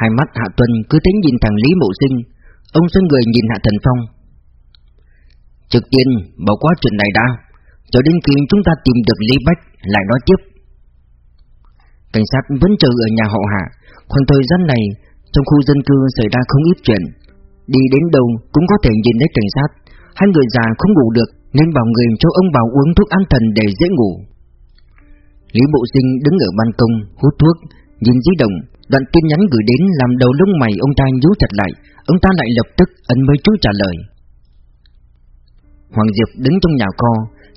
Hai mắt Hạ Tuân cứ tính nhìn thằng Lý Mộ Sinh. Ông xoay người nhìn Hạ Thần Phong. Trước tiên, bỏ qua chuyện này đã. Cho đến khi chúng ta tìm được Lý Bách, Lại nói tiếp. Cảnh sát vẫn chờ ở nhà họ Hạ. Khoảng thời gian này, Trong khu dân cư xảy ra không ít chuyện. Đi đến đâu cũng có thể nhìn thấy cảnh sát. Hai người già không ngủ được, Nên bảo người cho ông bảo uống thuốc an thần để dễ ngủ. Lý Bộ Sinh đứng ở ban công, hút thuốc. Nhìn di động Đoạn tin nhắn gửi đến làm đầu lông mày ông ta nhíu chặt lại, Ông ta lại lập tức ấn mấy chú trả lời. Hoàng Diệp đứng trong nhà kho,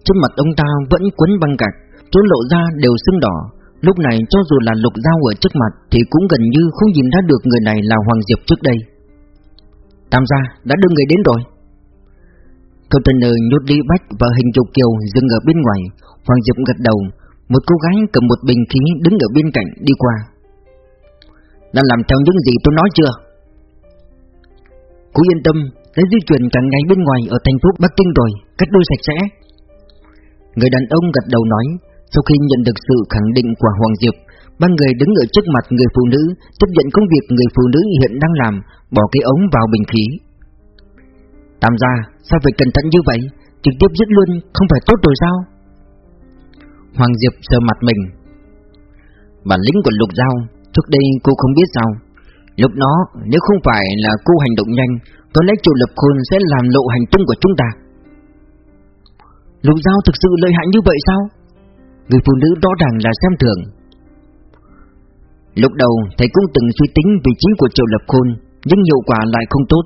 Trên mặt ông ta vẫn quấn băng gạc, Chỗ lộ ra đều sưng đỏ. Lúc này cho dù là lục dao ở trước mặt Thì cũng gần như không nhìn ra được người này là Hoàng Diệp trước đây. Tam gia đã đưa người đến rồi. Container nhốt đi bách và hình trục kiều dừng ở bên ngoài. Hoàng Diệp gật đầu, Một cô gái cầm một bình khí đứng ở bên cạnh đi qua. Đã làm theo những gì tôi nói chưa? Cô yên tâm Đã di chuyển cả ngày bên ngoài ở thành phố Bắc Kinh rồi, Cách đôi sạch sẽ. Người đàn ông gật đầu nói, Sau khi nhận được sự khẳng định của Hoàng Diệp, Ba người đứng ở trước mặt người phụ nữ Chấp nhận công việc người phụ nữ hiện đang làm, Bỏ cái ống vào bình khí. Tam gia, Sao phải cẩn thận như vậy? Trực tiếp giết luôn không phải tốt rồi sao? Hoàng Diệp sờ mặt mình. Bản lĩnh của lục giao Trước đây cô không biết sao. Lúc đó, nếu không phải là cô hành động nhanh, Có lẽ chủ lập khôn sẽ làm lộ hành tung của chúng ta. Lục giao thực sự lợi hại như vậy sao? Người phụ nữ rõ ràng là xem thường. Lúc đầu, thầy cũng từng suy tính vị trí của triệu lập khôn, Nhưng hiệu quả lại không tốt.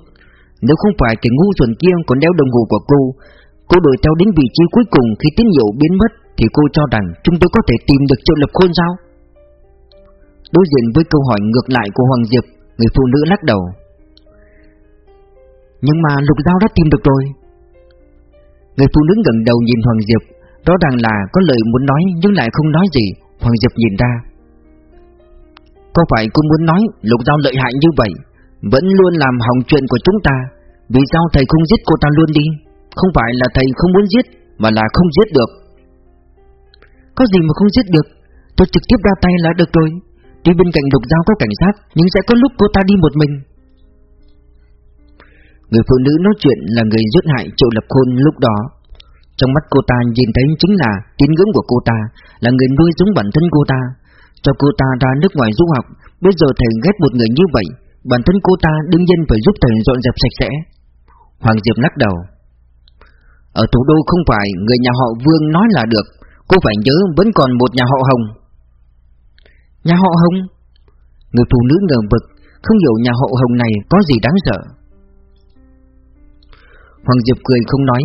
Nếu không phải cái ngu xuẩn kia còn đeo đồng hồ của cô Cô đuổi theo đến vị trí cuối cùng khi tín hiệu biến mất Thì cô cho rằng chúng tôi có thể tìm được triệu lập khôn sao? Đối diện với câu hỏi ngược lại của Hoàng Diệp, Người phụ nữ lắc đầu. Nhưng mà lục giao đã tìm được rồi. Người phụ nữ gần đầu nhìn Hoàng Diệp, Rõ ràng là có lời muốn nói nhưng lại không nói gì. Hoàng Diệp nhìn ra. Có phải cô muốn nói lục giao lợi hại như vậy, Vẫn luôn làm hỏng chuyện của chúng ta? Vì sao thầy không giết cô ta luôn đi? Không phải là thầy không muốn giết, Mà là không giết được. Có gì mà không giết được? Tôi trực tiếp ra tay là được rồi. Tuy bên cạnh lục giao có cảnh sát, Nhưng sẽ có lúc cô ta đi một mình. Người phụ nữ nói chuyện là người giết hại Triệu Lập Khôn lúc đó. Trong mắt cô ta nhìn thấy chính là tín ngưỡng của cô ta, Là người nuôi dưỡng bản thân cô ta. Cho cô ta ra nước ngoài du học, Bây giờ thầy ghét một người như vậy, Bản thân cô ta đương nhiên phải giúp thầy dọn dẹp sạch sẽ. Hoàng Diệp lắc đầu. Ở thủ đô không phải người nhà họ Vương nói là được, Cô phải nhớ vẫn còn một nhà họ Hồng. Nhà họ Hồng. Người phụ nữ ngờ vực Không hiểu nhà họ Hồng này có gì đáng sợ. Hoàng Diệp cười không nói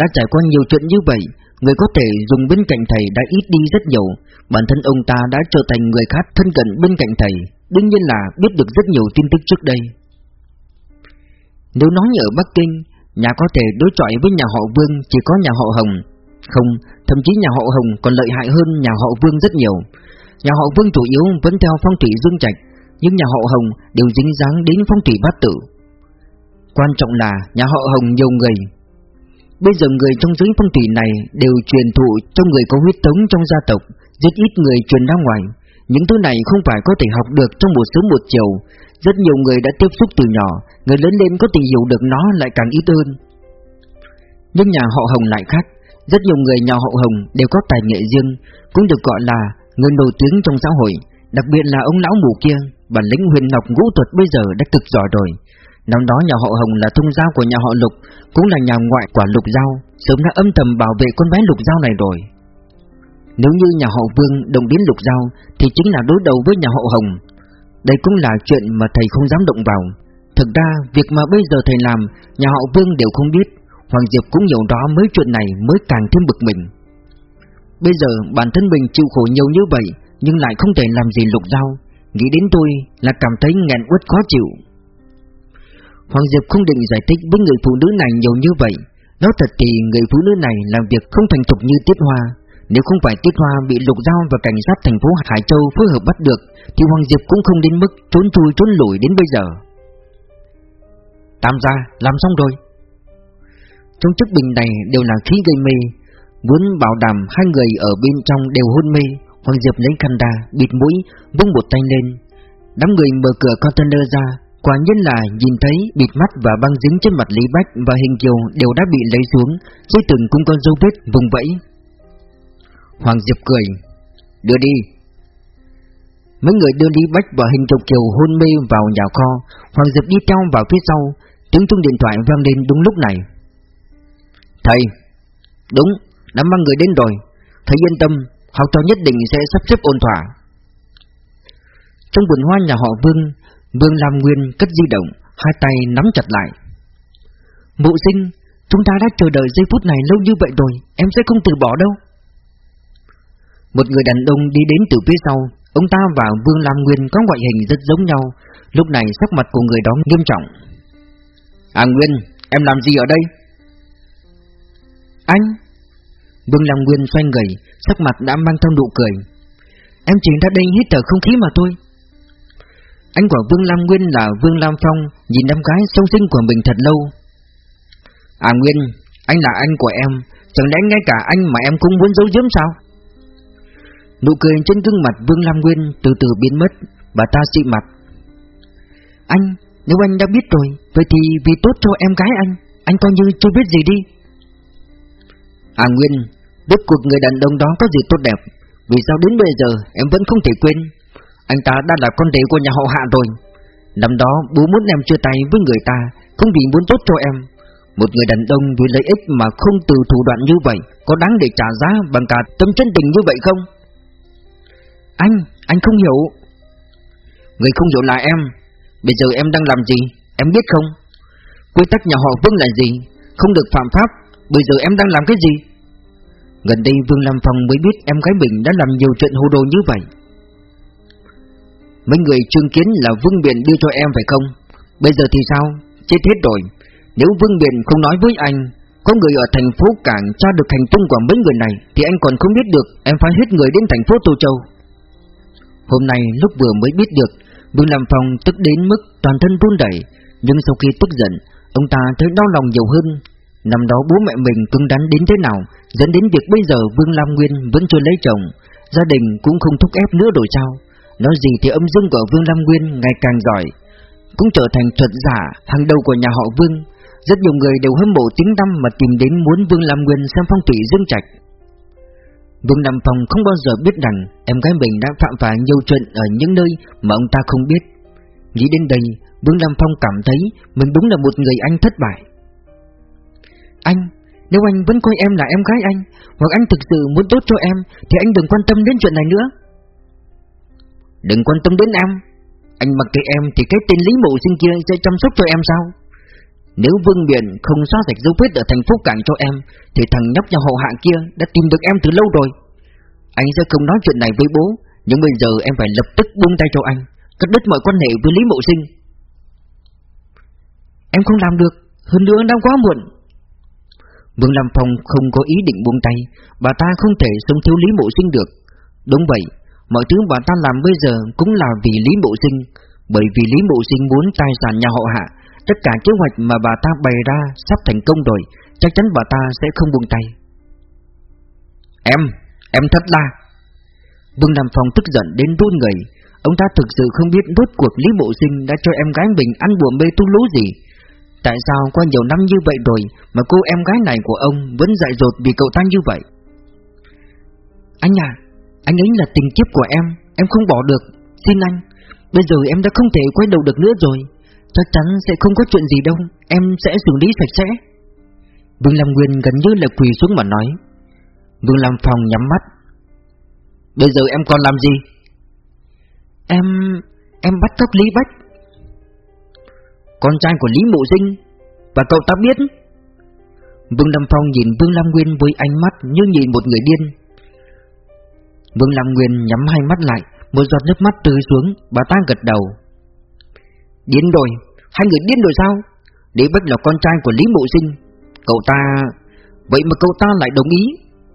Đã trải qua nhiều chuyện như vậy Người có thể dùng bên cạnh thầy đã ít đi rất nhiều. Bản thân ông ta đã trở thành người khác thân cận bên cạnh thầy Đương nhiên là biết được rất nhiều tin tức trước đây. Nếu nói ở Bắc Kinh Nhà có thể đối chọi với nhà họ Vương chỉ có nhà họ Hồng. Không, thậm chí nhà họ Hồng còn lợi hại hơn nhà họ Vương rất nhiều. Nhà họ Vương chủ yếu vẫn theo phong thủy dương trạch, Nhưng nhà họ Hồng đều dính dáng đến phong thủy bát tử. Quan trọng là nhà họ Hồng nhiều người. Bây giờ người trong giới phong thủy này đều truyền thụ cho người có huyết thống trong gia tộc, Rất ít người truyền ra ngoài. Những thứ này không phải có thể học được trong một sớm một chiều Rất nhiều người đã tiếp xúc từ nhỏ, Người lớn lên có thể hiểu được nó lại càng ít hơn. Nhưng nhà họ Hồng lại khác. Rất nhiều người nhà họ Hồng đều có tài nghệ riêng, Cũng được gọi là người nổi tiếng trong xã hội, Đặc biệt là ông lão mù kia, Bản lĩnh huyền ngọc ngũ thuật bây giờ đã cực giỏi rồi. Năm đó nhà họ Hồng là thông giao của nhà họ Lục, Cũng là nhà ngoại của Lục Giao, Sớm đã âm thầm bảo vệ con bé Lục Giao này rồi. Nếu như nhà họ Vương đồng đến Lục Giao, Thì chính là đối đầu với nhà họ Hồng. Đây cũng là chuyện mà thầy không dám động vào. Thực ra, việc mà bây giờ thầy làm, Nhà họ Vương đều không biết. Hoàng Diệp cũng hiểu đó mới chuyện này mới càng thêm bực mình. Bây giờ bản thân mình chịu khổ nhiều như vậy Nhưng lại không thể làm gì Lục Giao Nghĩ đến tôi là cảm thấy nghẹn uất khó chịu. Hoàng Diệp không định giải thích với người phụ nữ này nhiều như vậy. Nói thật thì người phụ nữ này làm việc không thành thục như Tiết Hoa. Nếu không phải Tiết Hoa bị lục giao và cảnh sát thành phố Hải Châu phối hợp bắt được Thì Hoàng Diệp cũng không đến mức trốn chui trốn lủi đến bây giờ. Tam gia, làm xong rồi. Trong chiếc bình này đều là khí gây mê Muốn bảo đảm hai người ở bên trong đều hôn mê Hoàng Diệp lấy khăn đà, bịt mũi, vung một tay lên. Đám người mở cửa container ra Quả nhiên là nhìn thấy bịt mắt và băng dính trên mặt Lý Bách và Hình Kiều đều đã bị lấy xuống Dây từng cũng có dấu vết vùng vẫy. Hoàng Diệp cười Đưa đi. Mấy người đưa Lý Bách và Hình Kiều Kiều hôn mê vào nhà kho Hoàng Diệp đi theo vào phía sau Tiếng chuông điện thoại vang lên đúng lúc này. Thầy Đúng, đã mang người đến rồi. Thầy yên tâm, học trò nhất định sẽ sắp xếp ôn thỏa. Trong vườn hoa nhà họ Vương Vương Lam Nguyên cất di động Hai tay nắm chặt lại. Mụ sinh Chúng ta đã chờ đợi giây phút này lâu như vậy rồi Em sẽ không từ bỏ đâu. Một người đàn ông đi đến từ phía sau Ông ta và Vương Lam Nguyên có ngoại hình rất giống nhau Lúc này sắc mặt của người đó nghiêm trọng. À Nguyên, em làm gì ở đây? Anh Vương Lam Nguyên xoay người, Sắc mặt đã mang theo nụ cười. Em chỉ ra đây hít thở không khí mà thôi. Anh của Vương Lam Nguyên là Vương Lam Phong, Nhìn em gái song sinh của mình thật lâu. À Nguyên, Anh là anh của em, Chẳng lẽ ngay cả anh mà em cũng muốn giấu giếm sao? Nụ cười trên gương mặt Vương Lam Nguyên Từ từ biến mất, Bà ta xị mặt. Anh, Nếu anh đã biết rồi, Vậy thì vì tốt cho em gái anh Anh coi như chưa biết gì đi. À Nguyên Đức cuộc người đàn ông đó có gì tốt đẹp Vì sao đến bây giờ em vẫn không thể quên anh ta đã là con rể của nhà họ hạ rồi Năm đó bố muốn em chia tay với người ta Không vì muốn tốt cho em Một người đàn ông vì lợi ích mà không từ thủ đoạn như vậy Có đáng để trả giá bằng cả tâm chân tình như vậy không? Anh, anh không hiểu Người không hiểu là em Bây giờ em đang làm gì? Em biết không? Quy tắc nhà họ Vương là gì? Không được phạm pháp Bây giờ em đang làm cái gì? Gần đây Vương Lam Phong mới biết em gái mình đã làm nhiều chuyện hồ đồ như vậy. Mấy người chứng kiến là Vương biển đưa cho em phải không? Bây giờ thì sao? Chết hết rồi. Nếu Vương biển không nói với anh, Có người ở thành phố Cảng tra được hành tung của mấy người này, Thì anh còn không biết được Em phải hết người đến thành phố Tô Châu. Hôm nay lúc vừa mới biết được, Vương lam Phong tức đến mức toàn thân run đẩy Nhưng sau khi tức giận, Ông ta thấy đau lòng nhiều hơn. Năm đó bố mẹ mình cứng đắn đến thế nào Dẫn đến việc bây giờ Vương Lam Nguyên vẫn chưa lấy chồng Gia đình cũng không thúc ép nữa rồi sao? Nói gì thì âm dương của Vương Lam Nguyên ngày càng giỏi Cũng trở thành thuật giả hàng đầu của nhà họ Vương. Rất nhiều người đều hâm mộ tiếng tăm mà tìm đến muốn Vương Lam Nguyên xem phong thủy dương trạch. Vương Nam Phong không bao giờ biết rằng em gái mình đã phạm phải nhiều chuyện ở những nơi mà ông ta không biết. Nghĩ đến đây, Vương Nam Phong cảm thấy mình đúng là một người anh thất bại. Anh, nếu anh vẫn coi em là em gái anh Hoặc anh thực sự muốn tốt cho em Thì anh đừng quan tâm đến chuyện này nữa. Đừng quan tâm đến em. Anh mặc kệ em thì cái tên Lý Mộ Sinh kia sẽ chăm sóc cho em sao? Nếu Vương Biển không xóa sạch dấu vết ở thành phố Cảng cho em Thì thằng nhóc nhà hậu hạng kia đã tìm được em từ lâu rồi. Anh sẽ không nói chuyện này với bố Nhưng bây giờ em phải lập tức buông tay cho anh Cắt đứt mọi quan hệ với Lý Mộ Sinh Em không làm được Hơn nữa đã quá muộn Vương Lam Phong không có ý định buông tay. Bà ta không thể sống thiếu Lý Mộ Sinh được. Đúng vậy Mọi thứ bà ta làm bây giờ cũng là vì Lý Mộ Sinh. Bởi vì Lý Mộ Sinh muốn tài sản nhà họ hạ Tất cả kế hoạch mà bà ta bày ra sắp thành công rồi Chắc chắn bà ta sẽ không buông tay. Em, em thật là Vương Lam Phong tức giận đến run người. Ông ta thực sự không biết rốt cuộc Lý Bộ Sinh đã cho em gái mình ăn bùa mê tu lú gì. Tại sao qua nhiều năm như vậy rồi Mà cô em gái này của ông vẫn dại dột vì cậu ta như vậy? Anh à anh ấy là tình kiếp của em Em không bỏ được. Xin anh, Bây giờ em đã không thể quay đầu được nữa rồi. Chắc chắn sẽ không có chuyện gì đâu, Em sẽ xử lý sạch sẽ. Vương Lam Nguyên gần như là quỳ xuống mà nói. Vương Lam Phòng nhắm mắt. Bây giờ em còn làm gì? Em... Em bắt cóc Lý Bách. Con trai của Lý Mộ Sinh Và cậu ta biết Vương Lam Phong nhìn Vương Lam Nguyên với ánh mắt như nhìn một người điên. Vương Lam Nguyên nhắm hai mắt lại Một giọt nước mắt rơi xuống Bà ta gật đầu. Điên rồi, hai người điên rồi sao? Lý Bách là con trai của Lý Mộ Sinh Cậu ta... Vậy mà cậu ta lại đồng ý.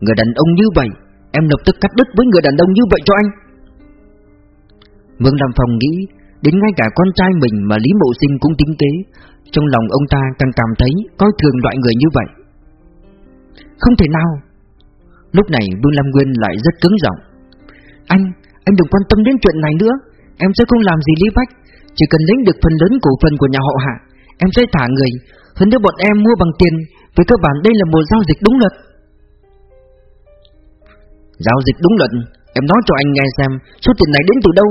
Người đàn ông như vậy Em lập tức cắt đứt với người đàn ông như vậy cho anh. Vương Lam Phong nghĩ Đến ngay cả con trai mình mà Lý Mộ Sinh cũng tính kế. Trong lòng ông ta càng cảm thấy Coi thường loại người như vậy. Không thể nào. Lúc này Vương Lam Nguyên lại rất cứng giọng. Anh, anh đừng quan tâm đến chuyện này nữa. Em sẽ không làm gì Lý Bách. Chỉ cần lấy được phần lớn cổ phần của nhà họ Hạ Em sẽ thả người. Hơn nữa bọn em mua bằng tiền Với cơ bản đây là một giao dịch đúng luật. Giao dịch đúng luật Em nói cho anh nghe xem Số tiền này đến từ đâu?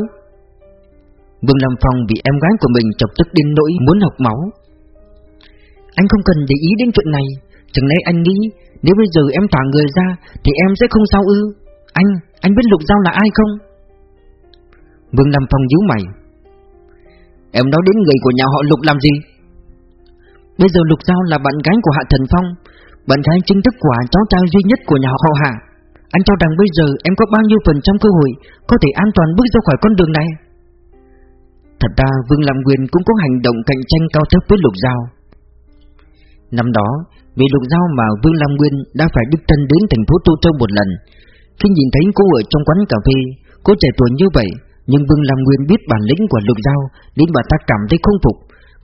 Vương Lâm Phong bị em gái của mình chọc tức đến nỗi muốn học máu. Anh không cần để ý đến chuyện này. Chẳng lẽ anh nghĩ Nếu bây giờ em thả người ra Thì em sẽ không sao ư? Anh, anh biết Lục Giao là ai không? Vương Lâm Phong nhíu mày. Em nói đến người của nhà họ Lục làm gì? Bây giờ Lục Giao là bạn gái của Hạ Thần Phong. Bạn gái chính thức của cháu trai duy nhất của nhà họ Hạ. Anh cho rằng bây giờ em có bao nhiêu phần trăm cơ hội Có thể an toàn bước ra khỏi con đường này. Thật ra Vương Lam Nguyên cũng có hành động cạnh tranh cao thấp với Lục Giao. Năm đó, Vì Lục Giao mà Vương Lam Nguyên đã phải đích thân đến thành phố Tô Châu một lần. Khi nhìn thấy cô ở trong quán cà phê, Cô trẻ tuổi như vậy, Nhưng Vương Lam Nguyên biết bản lĩnh của Lục Giao, nên bà ta cảm thấy không phục.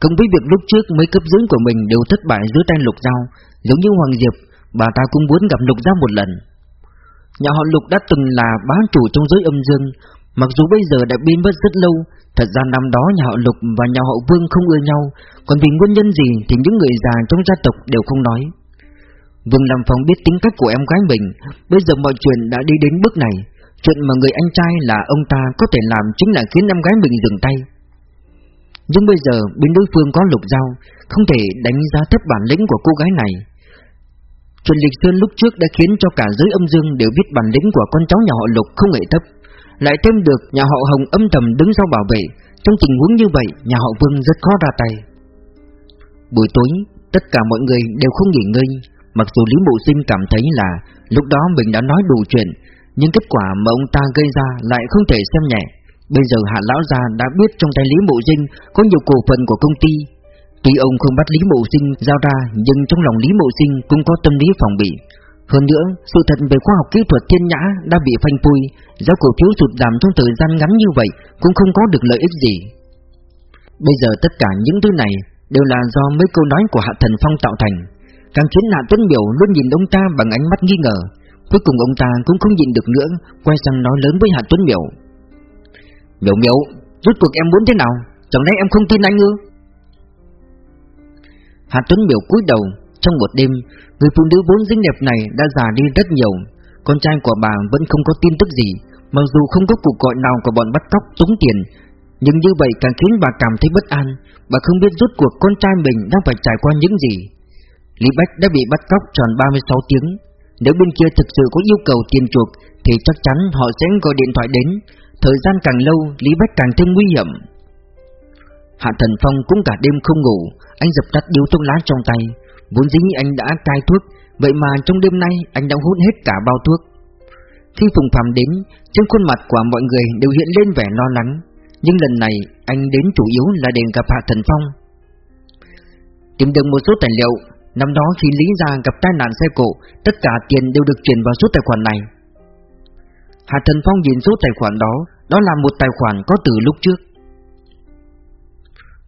Cộng với việc lúc trước mấy cấp dưới của mình đều thất bại dưới tay Lục Giao, Giống như Hoàng Diệp, Bà ta cũng muốn gặp Lục Giao một lần. Nhà họ Lục đã từng là bá chủ trong giới âm dương Mặc dù bây giờ đã biến mất rất lâu, Thật ra năm đó nhà họ Lục và nhà họ Vương không ưa nhau, Còn vì nguyên nhân gì thì những người già trong gia tộc đều không nói. Vương Lâm Phong biết tính cách của em gái mình, Bây giờ mọi chuyện đã đi đến bước này. Chuyện mà người anh trai là ông ta có thể làm chính là khiến em gái mình dừng tay. Nhưng bây giờ bên đối phương có lục dao Không thể đánh giá thấp bản lĩnh của cô gái này. Chuyện lịch sơn lúc trước đã khiến cho cả giới âm dương đều biết bản lĩnh của con cháu nhà họ lục không hề thấp. Lại thêm được nhà họ hồng âm thầm đứng sau bảo vệ. Trong tình huống như vậy, nhà họ vương rất khó ra tay. Buổi tối, tất cả mọi người đều không nghỉ ngơi. Mặc dù Lý Mộ Sinh cảm thấy là lúc đó mình đã nói đủ chuyện, nhưng kết quả mà ông ta gây ra lại không thể xem nhẹ. Bây giờ Hạ Lão Gia đã biết trong tay Lý Mộ Sinh có nhiều cổ phần của công ty. Tuy ông không bắt Lý Mộ Sinh giao ra, Nhưng trong lòng Lý Mộ Sinh cũng có tâm lý phòng bị. Hơn nữa, sự thật về khoa học kỹ thuật thiên nhã đã bị phanh phui Giá cổ phiếu sụt giảm trong thời gian ngắn như vậy cũng không có được lợi ích gì. Bây giờ tất cả những thứ này đều là do mấy câu nói của Hạ Thần Phong tạo thành. Càng khiến Hạ Tuấn Biểu luôn nhìn ông ta bằng ánh mắt nghi ngờ. Cuối cùng ông ta cũng không nhìn được nữa Quay sang nói lớn với Hạ Tuấn biểu biểu biểu Rốt cuộc em muốn thế nào? Chẳng lẽ em không tin anh ư? Hạ Tuấn biểu cúi đầu trong một đêm, Người phụ nữ vốn xinh đẹp này đã già đi rất nhiều. Con trai của bà vẫn không có tin tức gì, Mặc dù không có cuộc gọi nào của bọn bắt cóc tống tiền, Nhưng như vậy càng khiến bà cảm thấy bất an. Bà không biết rốt cuộc con trai mình đang phải trải qua những gì. Lý Bách đã bị bắt cóc tròn 36 tiếng. Nếu bên kia thực sự có yêu cầu tiền chuộc, Thì chắc chắn họ sẽ gọi điện thoại đến. Thời gian càng lâu, Lý Bách càng thêm nguy hiểm. Hạ Thần Phong cũng cả đêm không ngủ, Anh dập tắt điếu thuốc lá trong tay. Vốn dĩ anh đã cai thuốc, Vậy mà trong đêm nay anh đã hút hết cả bao thuốc. Khi Phùng Phạm đến, Trên khuôn mặt của mọi người đều hiện lên vẻ lo lắng. Nhưng lần này, anh đến chủ yếu là để gặp Hạ Thần Phong. Tìm được một số tài liệu, Năm đó khi Lý Gia gặp tai nạn xe cộ, Tất cả tiền đều được chuyển vào số tài khoản này. Hạ Thần Phong nhìn số tài khoản đó Đó là một tài khoản có từ lúc trước.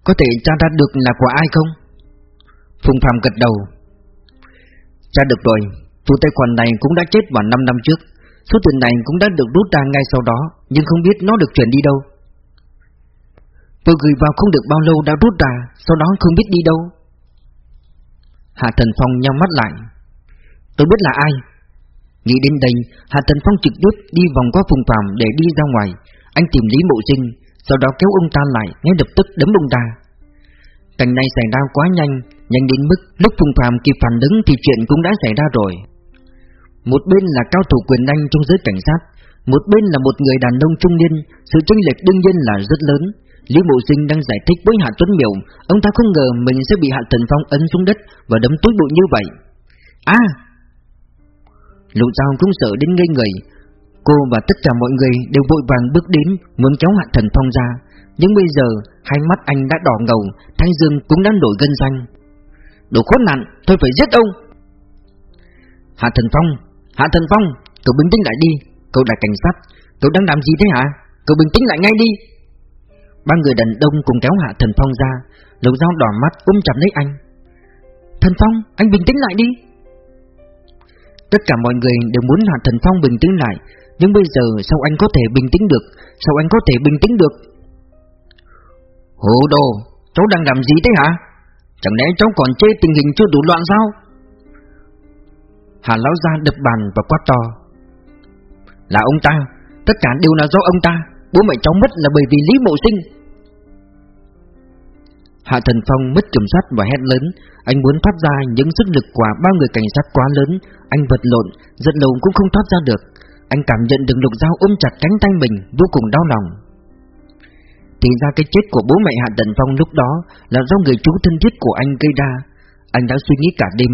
Có thể tra ra được là của ai không? Phùng Phạm gật đầu. Cha được rồi, Chủ tài khoản này cũng đã chết vào 5 năm trước. Số tiền này cũng đã được rút ra ngay sau đó, Nhưng không biết nó được chuyển đi đâu. Tôi gửi vào không được bao lâu đã rút ra, Sau đó không biết đi đâu. Hạ Thần Phong nhau mắt lại. Tôi biết là ai. Nghĩ đến đây, Hạ Thần Phong trực tiếp đi vòng qua Phùng Phạm để đi ra ngoài. Anh tìm Lý Mộ Sinh, Sau đó kéo ông ta lại, ngay lập tức đấm ông ta. Cảnh này xảy ra quá nhanh Nhanh đến mức lúc Phùng Phạm kịp phản ứng Thì chuyện cũng đã xảy ra rồi. Một bên là cao thủ quyền anh trong giới cảnh sát, Một bên là một người đàn ông trung niên, Sự chênh lệch đương nhiên là rất lớn. Lý Mộ Sinh đang giải thích với Hạ Tuấn Miểu, Ông ta không ngờ mình sẽ bị Hạ Tần Phong ấn xuống đất Và đấm túi bụi như vậy. À Lục Giao cũng sợ đến ngây người. Cô và tất cả mọi người đều vội vàng bước đến, Muốn kéo Hạ Thần Phong ra. Nhưng bây giờ, hai mắt anh đã đỏ ngầu, Thanh dương cũng đã nổi gân xanh. Đồ khốn nạn Tôi phải giết ông. Hạ Thần Phong Hạ Thần Phong Cậu bình tĩnh lại đi Cậu là cảnh sát Cậu đang làm gì thế hả? Cậu bình tĩnh lại ngay đi. Ba người đàn đông cùng kéo hạ Thần Phong ra Lục dao đỏ mắt ôm chặt lấy anh. Thần Phong, anh bình tĩnh lại đi. Tất cả mọi người đều muốn Hạ Thần Phong bình tĩnh lại Nhưng bây giờ sao anh có thể bình tĩnh được? Sao anh có thể bình tĩnh được? Hồ đồ, cháu đang làm gì thế hả? Chẳng lẽ cháu còn chê tình hình chưa đủ loạn sao? Hà lão ra đập bàn và quát to. Là ông ta Tất cả đều là do ông ta Bố mẹ cháu mất là bởi vì Lý Mộ Sinh. Hạ Thần Phong mất kiểm soát và hét lớn Anh muốn thoát ra những sức lực của ba người cảnh sát quá lớn Anh vật lộn, giật lộn cũng không thoát ra được. Anh cảm nhận được lục dao ôm chặt cánh tay mình Vô cùng đau lòng. Thì ra cái chết của bố mẹ Hạ Tần Phong lúc đó Là do người chú thân thiết của anh gây ra. Anh đã suy nghĩ cả đêm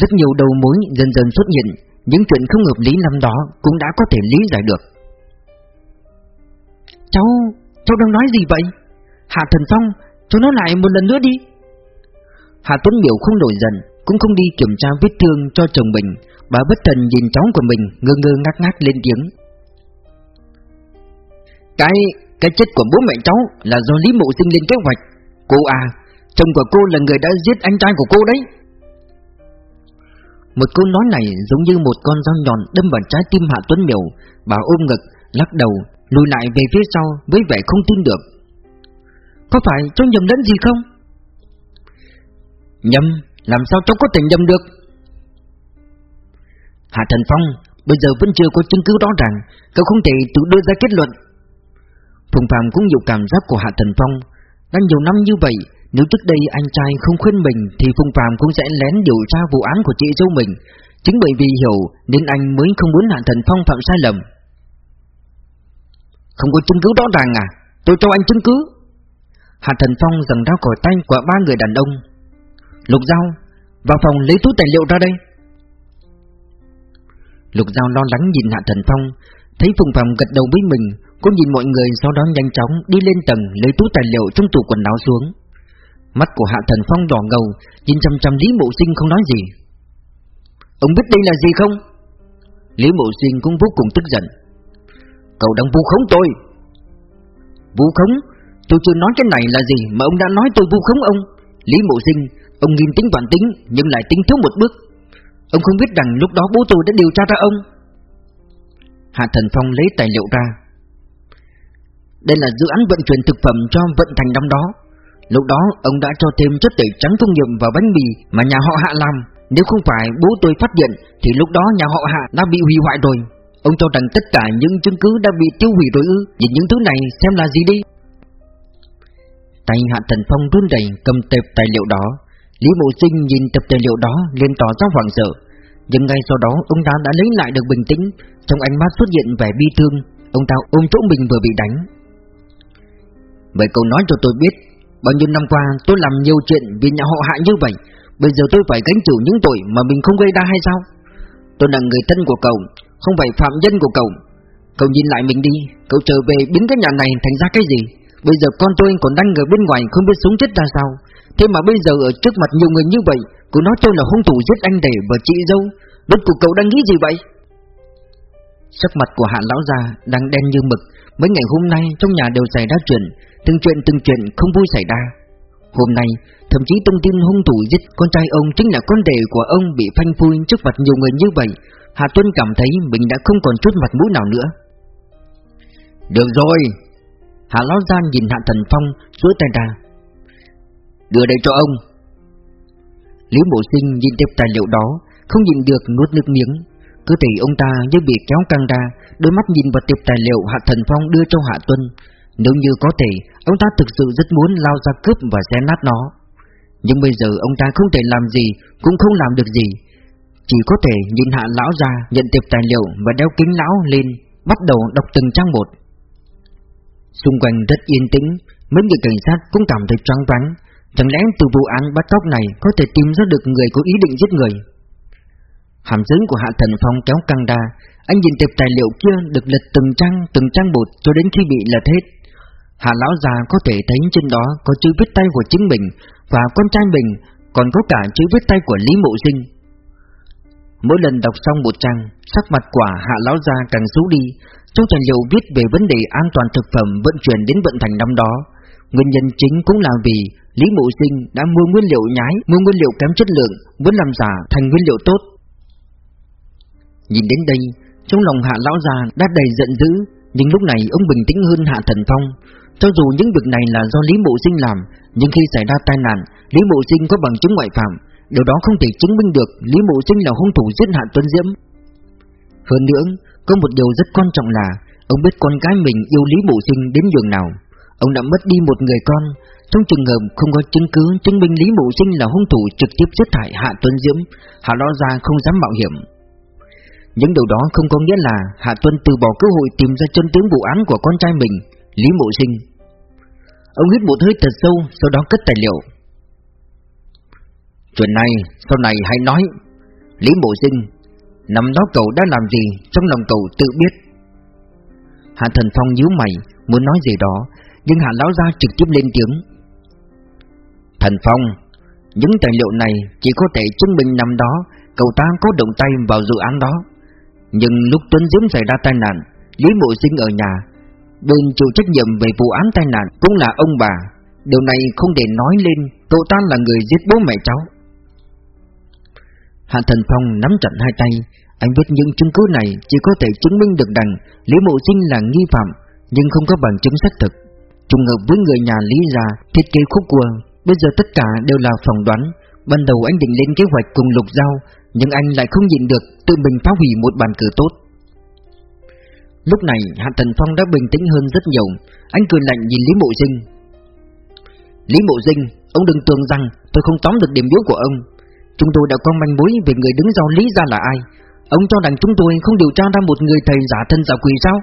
Rất nhiều đầu mối dần dần xuất hiện Những chuyện không hợp lý năm đó Cũng đã có thể lý giải được. Cháu, cháu đang nói gì vậy? Hạ Thần Phong cháu nói lại một lần nữa đi. Hạ Tuấn Miểu không nổi giận Cũng không đi kiểm tra vết thương cho chồng mình. Bà bất thần nhìn cháu của mình Ngơ ngơ ngác ngác lên tiếng. Cái cái chết của bố mẹ cháu Là do Lý Mộ Sinh lên kế hoạch Cô à Chồng của cô là người đã giết anh trai của cô đấy Một câu nói này giống như một con dao nhọn đâm vào trái tim Hạ Tuấn Miểu Bà ôm ngực, lắc đầu, lùi lại về phía sau với vẻ không tin được có phải cháu nhầm lẫn gì không? Nhầm, làm sao cháu có thể nhầm được? Hạ Thần Phong, bây giờ vẫn chưa có chứng cứ rõ ràng, cậu không thể tự đưa ra kết luận. Phùng Phạm cũng hiểu cảm giác của Hạ Thần Phong, đã nhiều năm như vậy, nếu trước đây anh trai không khuyên mình thì Phùng Phạm cũng sẽ lén điều tra vụ án của chị dâu mình. Chính bởi vì hiểu nên anh mới không muốn Hạ Thần Phong phạm sai lầm. Không có chứng cứ rõ ràng à? Tôi cho anh chứng cứ. Hạ Thần Phong dần ra khỏi tay của ba người đàn ông Lục Giao Vào phòng lấy túi tài liệu ra đây Lục Giao lo lắng nhìn Hạ Thần Phong Thấy Phùng Phạm gật đầu với mình Cô nhìn mọi người sau đó nhanh chóng Đi lên tầng lấy túi tài liệu trong tủ quần áo xuống. Mắt của Hạ Thần Phong đỏ ngầu, Nhìn chăm chăm Lý Mộ Sinh không nói gì. Ông biết đây là gì không? Lý Mộ Sinh cũng vô cùng tức giận. Cậu đang vu khống tôi. Vu khống? Tôi chưa nói cái này là gì mà ông đã nói tôi vu khống ông. Lý Mộ Sinh, Ông nghiêm tính toàn tính, nhưng lại tính thiếu một bước. Ông không biết rằng lúc đó bố tôi đã điều tra ra ông. Hạ Thần Phong lấy tài liệu ra đây là dự án vận chuyển thực phẩm cho vận thành năm đó. Lúc đó, ông đã cho thêm chất tẩy trắng công nghiệp vào bánh mì mà nhà họ Hạ làm. Nếu không phải bố tôi phát hiện, thì lúc đó nhà họ Hạ đã bị hủy hoại rồi. Ông cho rằng tất cả những chứng cứ đã bị tiêu hủy rồi ư? Nhìn những thứ này xem là gì đi. Tay Hạ Thần Phong run rẩy cầm tập tài liệu đó. Lý Mộ Sinh nhìn tập tài liệu đó liền tỏ ra hoảng sợ. Nhưng ngay sau đó, ông ta đã lấy lại được bình tĩnh. Trong ánh mắt xuất hiện vẻ bi thương, Ông ta ôm chỗ mình vừa bị đánh. Vậy cậu nói cho tôi biết, Bao nhiêu năm qua tôi làm nhiều chuyện vì nhà họ hạ như vậy, Bây giờ tôi phải gánh chịu những tội mà mình không gây ra hay sao? Tôi là người thân của cậu, Không phải phạm nhân của cậu. Cậu nhìn lại mình đi, Cậu trở về biến cái nhà này thành ra cái gì? Bây giờ con tôi còn đang ở bên ngoài không biết sống chết ra sao. Thế mà bây giờ ở trước mặt nhiều người như vậy Cô nói tôi là hung thủ giết anh đệ và chị dâu Đất của cậu đang nghĩ gì vậy? Sắc mặt của hạ lão già đang đen như mực, Mấy ngày hôm nay trong nhà đều xảy ra chuyện Từng chuyện từng chuyện không vui xảy ra. Hôm nay thậm chí thông tin hung thủ giết con trai ông Chính là con rể của ông bị phanh phui trước mặt nhiều người như vậy Hạ Tuân cảm thấy mình đã không còn chút mặt mũi nào nữa. Được rồi. Hạ Lão Gian nhìn Hạ Thần Phong duỗi tay ra. Đưa đây cho ông. Lý Mộ Sinh nhìn tiếp tài liệu đó Không nhìn được nuốt nước miếng. Cơ thể ông ta như bị kéo căng ra Đôi mắt nhìn vào tiệp tài liệu Hạ Thần Phong đưa cho Hạ Tuân nếu như có thể Ông ta thực sự rất muốn lao ra cướp và xé nát nó. Nhưng bây giờ ông ta không thể làm gì Cũng không làm được gì. Chỉ có thể nhìn Hạ Lão ra Nhận tiệp tài liệu và đeo kính lão lên Bắt đầu đọc từng trang một. Xung quanh rất yên tĩnh Mấy người cảnh sát cũng cảm thấy choáng váng. Chẳng lẽ từ vụ án bắt cóc này Có thể tìm ra được người có ý định giết người? Hàm dưỡng của Hạ Thần Phong kéo căng đa, Anh nhìn tập tài liệu kia được lật từng trang Từng trang bột cho đến khi bị lật hết. Hạ Lão già có thể thấy trên đó Có chữ viết tay của chính mình Và con trai mình Còn có cả chữ viết tay của Lý Mộ Sinh Mỗi lần đọc xong một trang Sắc mặt quả Hạ Lão già càng xấu đi trong tài liệu viết về vấn đề an toàn thực phẩm vận chuyển đến vận thành năm đó, nguyên nhân chính cũng là vì Lý Mộ Sinh đã mua nguyên liệu nhái, mua nguyên liệu kém chất lượng, muốn làm giả thành nguyên liệu tốt. Nhìn đến đây, trong lòng Hạ Lão già đã đầy giận dữ, nhưng lúc này ông bình tĩnh hơn Hạ Thần Phong. Cho dù những việc này là do Lý Mộ Sinh làm Nhưng khi xảy ra tai nạn Lý Mộ Sinh có bằng chứng ngoại phạm. Điều đó không thể chứng minh được Lý Mộ Sinh là hung thủ giết Hạ Tuấn Diễm. Hơn nữa Có một điều rất quan trọng là Ông biết con gái mình yêu Lý Mộ Sinh đến giường nào. Ông đã mất đi một người con. Trong trường hợp không có chứng cứ chứng minh Lý Mộ Sinh là hung thủ trực tiếp giết hại Hạ Tuấn Diễm Hạ Lo Gia không dám mạo hiểm. Những điều đó không có nghĩa là Hạ Tuấn từ bỏ cơ hội tìm ra chân tướng vụ án của con trai mình, Lý Mộ Sinh. Ông hít một hơi thật sâu, sau đó cất tài liệu. Chuyện này, sau này hãy nói. Lý Mộ Sinh, năm đó cậu đã làm gì, trong lòng cậu tự biết. Hạ Thần Phong nhíu mày, muốn nói gì đó, nhưng Hạ Lão Gia trực tiếp lên tiếng. Thần Phong, những tài liệu này chỉ có thể chứng minh năm đó cậu ta có động tay vào dự án đó. Nhưng lúc Tuấn Diễm xảy ra tai nạn Lý Mộ Sinh ở nhà Bên chịu trách nhiệm về vụ án tai nạn Cũng là ông bà. Điều này không để nói lên Cậu ta là người giết bố mẹ cháu. Hạ Thần Phong nắm chặt hai tay. Anh biết những chứng cứ này Chỉ có thể chứng minh được rằng Lý Mộ Sinh là nghi phạm, Nhưng không có bằng chứng xác thực. Trùng hợp với người nhà Lý gia Thiết kế khúc cua, Bây giờ tất cả đều là phỏng đoán. Ban đầu anh định lên kế hoạch cùng Lục Giao, nhưng anh lại không nhìn được tự mình phá hủy một bàn cờ tốt. Lúc này, Hạ Thần Phong đã bình tĩnh hơn rất nhiều. Anh cười lạnh nhìn Lý Mộ Dinh. Lý Mộ Dinh, Ông đừng tưởng rằng tôi không tóm được điểm yếu của ông. Chúng tôi đã có manh mối về người đứng sau Lý ra là ai? Ông cho rằng chúng tôi không điều tra ra một người thầy giả thân giả quỷ sao?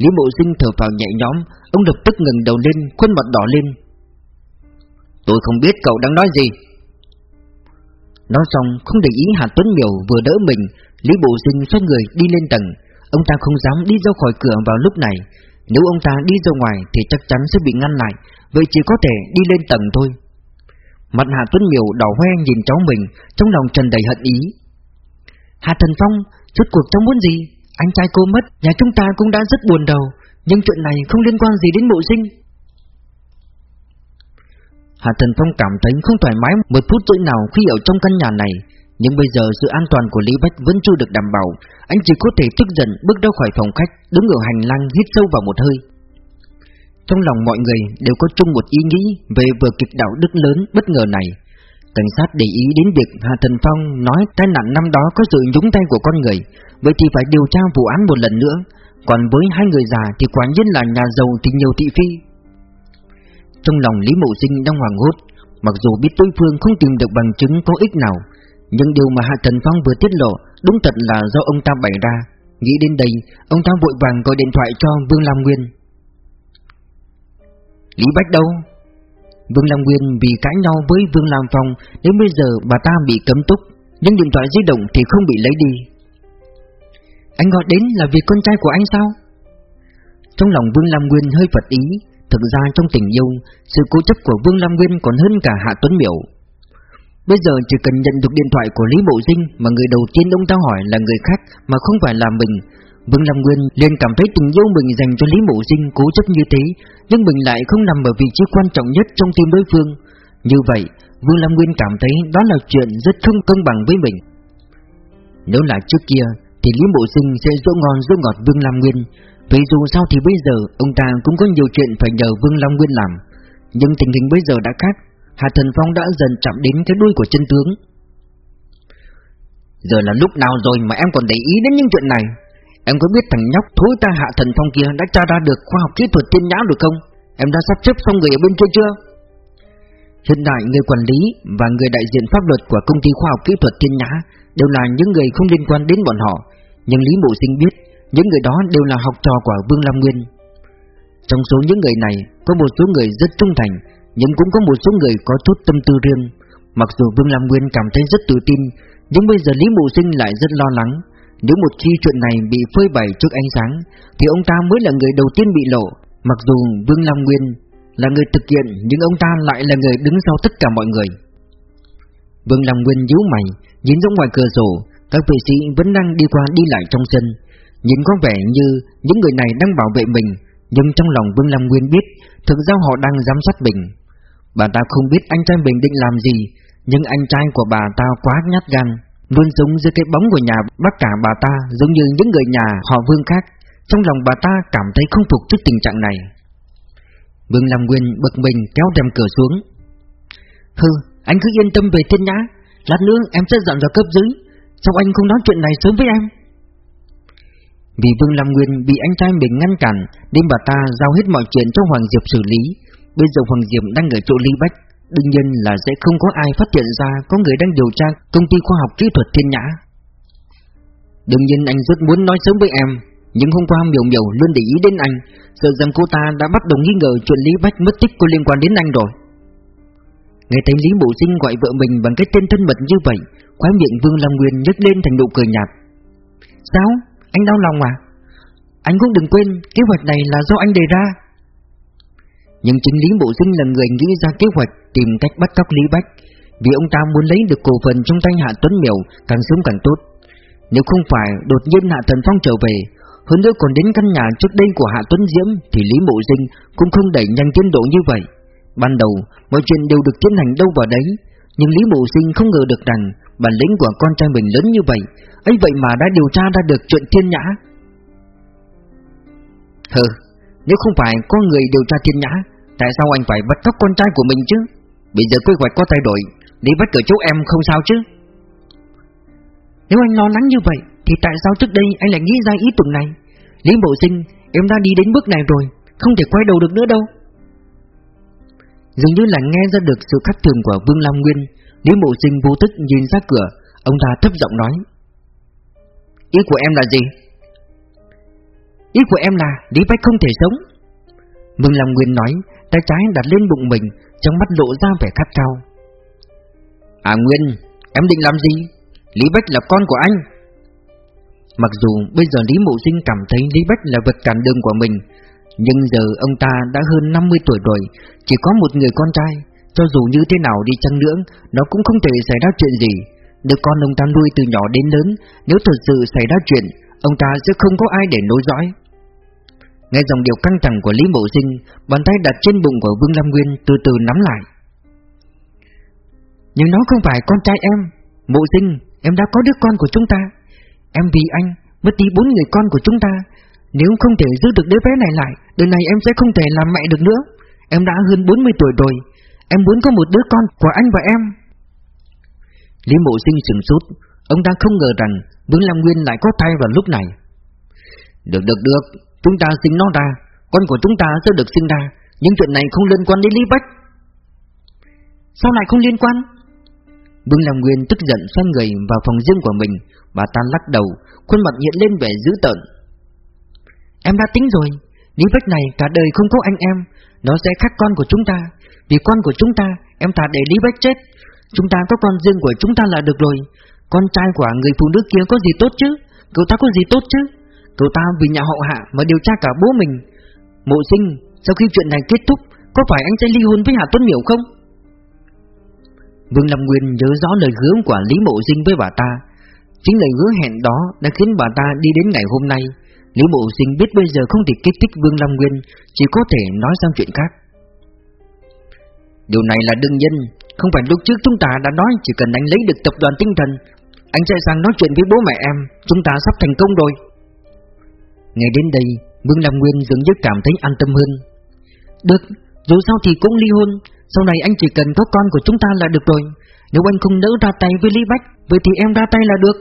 Lý Mộ Dinh thở phào nhẹ nhõm, Ông lập tức ngừng đầu lên, Khuôn mặt đỏ lên. Tôi không biết cậu đang nói gì. Nói xong, không để ý hạ Tuấn Miểu vừa đỡ mình, Lý Bộ dinh xoay người đi lên tầng. Ông ta không dám đi ra khỏi cửa vào lúc này. Nếu ông ta đi ra ngoài Thì chắc chắn sẽ bị ngăn lại. Vậy chỉ có thể đi lên tầng thôi. Mặt Hà Tuấn Miểu đỏ hoe nhìn cháu mình, Trong lòng trần đầy hận ý. Hà Thần Phong, Rốt cuộc cháu muốn gì? Anh trai cô mất, Nhà chúng ta cũng đã rất buồn đầu. Nhưng chuyện này không liên quan gì đến bộ sinh. Hạ Thần Phong cảm thấy không thoải mái một phút rưỡi nào khi ở trong căn nhà này. Nhưng bây giờ sự an toàn của Lý Bách vẫn chưa được đảm bảo. Anh chỉ có thể tức giận bước ra khỏi phòng khách, Đứng ở hành lang hít sâu vào một hơi. Trong lòng mọi người đều có chung một ý nghĩ Về vừa kịch đạo đức lớn bất ngờ này. Cảnh sát để ý đến việc Hà Thần Phong nói tai nạn năm đó có sự nhúng tay của con người, Vậy thì phải điều tra vụ án một lần nữa. Còn với hai người già thì quả nhiên là nhà giàu thì nhiều thị phi. Trong lòng Lý Mộ Sinh đang hoàng hốt, Mặc dù biết đối phương không tìm được bằng chứng có ích nào nhưng điều mà Hạ Thần Phong vừa tiết lộ Đúng thật là do ông ta bày ra Nghĩ đến đây Ông ta vội vàng gọi điện thoại cho Vương Lam Nguyên Lý Bách đâu? Vương Lam Nguyên vì cãi nhau với Vương Lam Phong Đến bây giờ bà ta bị cấm túc Nhưng điện thoại di động thì không bị lấy đi Anh gọi đến là vì con trai của anh sao? Trong lòng Vương Lam Nguyên hơi phật ý Thực ra trong tình yêu, sự cố chấp của Vương Lam Nguyên còn hơn cả Hạ Tuấn Miểu. Bây giờ chỉ cần nhận được điện thoại của Lý Bộ Dinh mà người đầu tiên ông ta hỏi là người khác mà không phải là mình. Vương Lâm Nguyên liền cảm thấy tình yêu mình dành cho Lý Mộ Dinh cố chấp như thế, nhưng mình lại không nằm ở vị trí quan trọng nhất trong tim đối phương. Như vậy, Vương Lâm Nguyên cảm thấy đó là chuyện rất không công bằng với mình. Nếu là trước kia, thì Lý Mộ Dinh sẽ dỗ ngon dỗ ngọt Vương Lâm Nguyên, vì dù sao thì bây giờ ông ta cũng có nhiều chuyện phải nhờ Vương Lâm Nguyên làm Nhưng tình hình bây giờ đã khác Hạ Thần Phong đã dần chạm đến cái đuôi của chân tướng Giờ là lúc nào rồi mà em còn để ý đến những chuyện này Em có biết thằng nhóc thối ta Hạ Thần Phong kia đã tra ra được khoa học kỹ thuật tiên nhã được không? Em đã sắp xếp xong người ở bên kia chưa? Hiện tại người quản lý và người đại diện pháp luật của công ty khoa học kỹ thuật tiên nhã Đều là những người không liên quan đến bọn họ Nhưng Lý Mộ Sinh biết, những người đó đều là học trò của Vương Lam Nguyên Trong số những người này, Có một số người rất trung thành nhưng cũng có một số người có chút tâm tư riêng. Mặc dù Vương Lam Nguyên cảm thấy rất tự tin, Nhưng bây giờ Lý Mộ Sinh lại rất lo lắng. Nếu một khi chuyện này bị phơi bày trước ánh sáng, Thì ông ta mới là người đầu tiên bị lộ. Mặc dù Vương Lam Nguyên là người thực hiện, Nhưng ông ta lại là người đứng sau tất cả mọi người. Vương Lam Nguyên nhíu mày, Nhìn ra ngoài cửa sổ, Các vệ sĩ vẫn đang đi qua đi lại trong sân. Nhìn có vẻ như những người này đang bảo vệ mình, Nhưng trong lòng Vương Lam Nguyên biết Thực ra họ đang giám sát mình. Bà ta không biết anh trai mình định làm gì Nhưng anh trai của bà ta quá nhát gan Luôn sống dưới cái bóng của nhà bác cả bà ta Giống như những người nhà họ Vương khác. Trong lòng bà ta cảm thấy không phục trước tình trạng này. Vương Lam Nguyên bực mình kéo rèm cửa xuống. Hừ, anh cứ yên tâm về thiên nhã Lát nữa em sẽ dọn vào cấp dưới. Sao anh không nói chuyện này sớm với em? Vì Vương Lam Nguyên bị anh trai mình ngăn cản Nên bà ta giao hết mọi chuyện cho Hoàng Diệp xử lý. Bây giờ Hoàng diệm đang ở chỗ Lý Bách. Đương nhiên là sẽ không có ai phát hiện ra Có người đang điều tra công ty khoa học kỹ thuật thiên nhã. Đương nhiên anh rất muốn nói sớm với em, Nhưng hôm qua miểu miểu luôn để ý đến anh, Sợ rằng cô ta đã bắt đầu nghi ngờ chuyện Lý Bách mất tích có liên quan đến anh rồi. Nghe thấy Lý bộ Sinh gọi vợ mình bằng cái tên thân mật như vậy, Khóe miệng Vương Lam Nguyên nhếch lên thành nụ cười nhạt. Sao? Anh đau lòng à? Anh cũng đừng quên, kế hoạch này là do anh đề ra. Nhưng chính Lý bộ dinh là người nghĩ ra kế hoạch tìm cách bắt cóc Lý Bách, Vì ông ta muốn lấy được cổ phần trong tay Hạ Tuấn Miểu càng sớm càng tốt. Nếu không phải đột nhiên Hạ Thần Phong trở về, Hơn nữa còn đến căn nhà trước đây của Hạ Tuấn Diễm Thì Lý bộ dinh cũng không đẩy nhanh tiến độ như vậy. Ban đầu, mọi chuyện đều được tiến hành đâu vào đấy, Nhưng Lý bộ dinh không ngờ được rằng Bản lĩnh của con trai mình lớn như vậy, ấy vậy mà đã điều tra ra được chuyện thiên nhã. Hừ, Nếu không phải có người điều tra thiên nhã Tại sao anh phải bắt cóc con trai của mình chứ? Bây giờ quy hoạch có thay đổi, Đi bắt cửa chú em không sao chứ? Nếu anh lo lắng như vậy, Thì tại sao trước đây anh lại nghĩ ra ý tưởng này? Lý Mộ Sinh, Em đã đi đến bước này rồi, Không thể quay đầu được nữa đâu. Dường như là nghe ra được sự khắc thường của Vương Lam Nguyên, Lý Mộ Sinh vô thức nhìn ra cửa, Ông ta thấp giọng nói. Ý của em là gì? Ý của em là, Lý Bách không thể sống. Vương Lam Nguyên nói Tay trái đặt lên bụng mình Trong mắt lộ ra vẻ khát khao. À Nguyên Em định làm gì? Lý Bách là con của anh. Mặc dù bây giờ Lý Mộ Sinh cảm thấy Lý Bách là vật cản đường của mình nhưng giờ ông ta đã hơn 50 tuổi rồi Chỉ có một người con trai. Cho dù như thế nào đi chăng nữa Nó cũng không thể xảy ra chuyện gì. Được con ông ta nuôi từ nhỏ đến lớn Nếu thật sự xảy ra chuyện Ông ta sẽ không có ai để nối dõi Nghe dòng điệu căng thẳng của Lý Mộ Sinh, Bàn tay đặt trên bụng của Vương Lam Nguyên Từ từ nắm lại. Nhưng nó không phải con trai em. Mộ Sinh, Em đã có đứa con của chúng ta. Em vì anh mất đi bốn người con của chúng ta. Nếu không thể giữ được đứa bé này lại, Đời này em sẽ không thể làm mẹ được nữa. Em đã hơn 40 tuổi rồi. Em muốn có một đứa con của anh và em. Lý mộ sinh sừng sốt. Ông ta không ngờ rằng Vương Lam Nguyên lại có thai vào lúc này. Được được được. Chúng ta sinh nó ra, Con của chúng ta sẽ được sinh ra. Những chuyện này không liên quan đến Lý Bách. Sao lại không liên quan? Vương Lam Nguyên tức giận xoay người vào phòng riêng của mình. Bà ta lắc đầu, Khuôn mặt hiện lên vẻ dữ tợn. Em đã tính rồi, Lý Bách này cả đời không có anh em. Nó sẽ khắc con của chúng ta. Vì con của chúng ta, Em ta để Lý Bách chết. Chúng ta có con riêng của chúng ta là được rồi. Con trai của người phụ nữ kia có gì tốt chứ? Cậu ta có gì tốt chứ? Cậu ta vì nhà họ hạ mà điều tra cả bố mình. Mộ sinh, Sau khi chuyện này kết thúc, Có phải anh sẽ ly hôn với Hạ Tuấn Miểu không? Vương Lâm Nguyên nhớ rõ lời hứa của Lý Mộ Sinh với bà ta. Chính lời hứa hẹn đó đã khiến bà ta đi đến ngày hôm nay. Lý Mộ Sinh biết bây giờ không thể kích thích Vương Lâm Nguyên, Chỉ có thể nói sang chuyện khác. Điều này là đương nhiên, Không phải lúc trước chúng ta đã nói Chỉ cần anh lấy được tập đoàn tinh thần, Anh sẽ sang nói chuyện với bố mẹ em, Chúng ta sắp thành công rồi. Nghe đến đây Vương Lam Nguyên dường như cảm thấy an tâm hơn Được, dù sao thì cũng ly hôn Sau này anh chỉ cần có con của chúng ta là được rồi Nếu anh không nỡ ra tay với Lý Bách Vậy thì em ra tay là được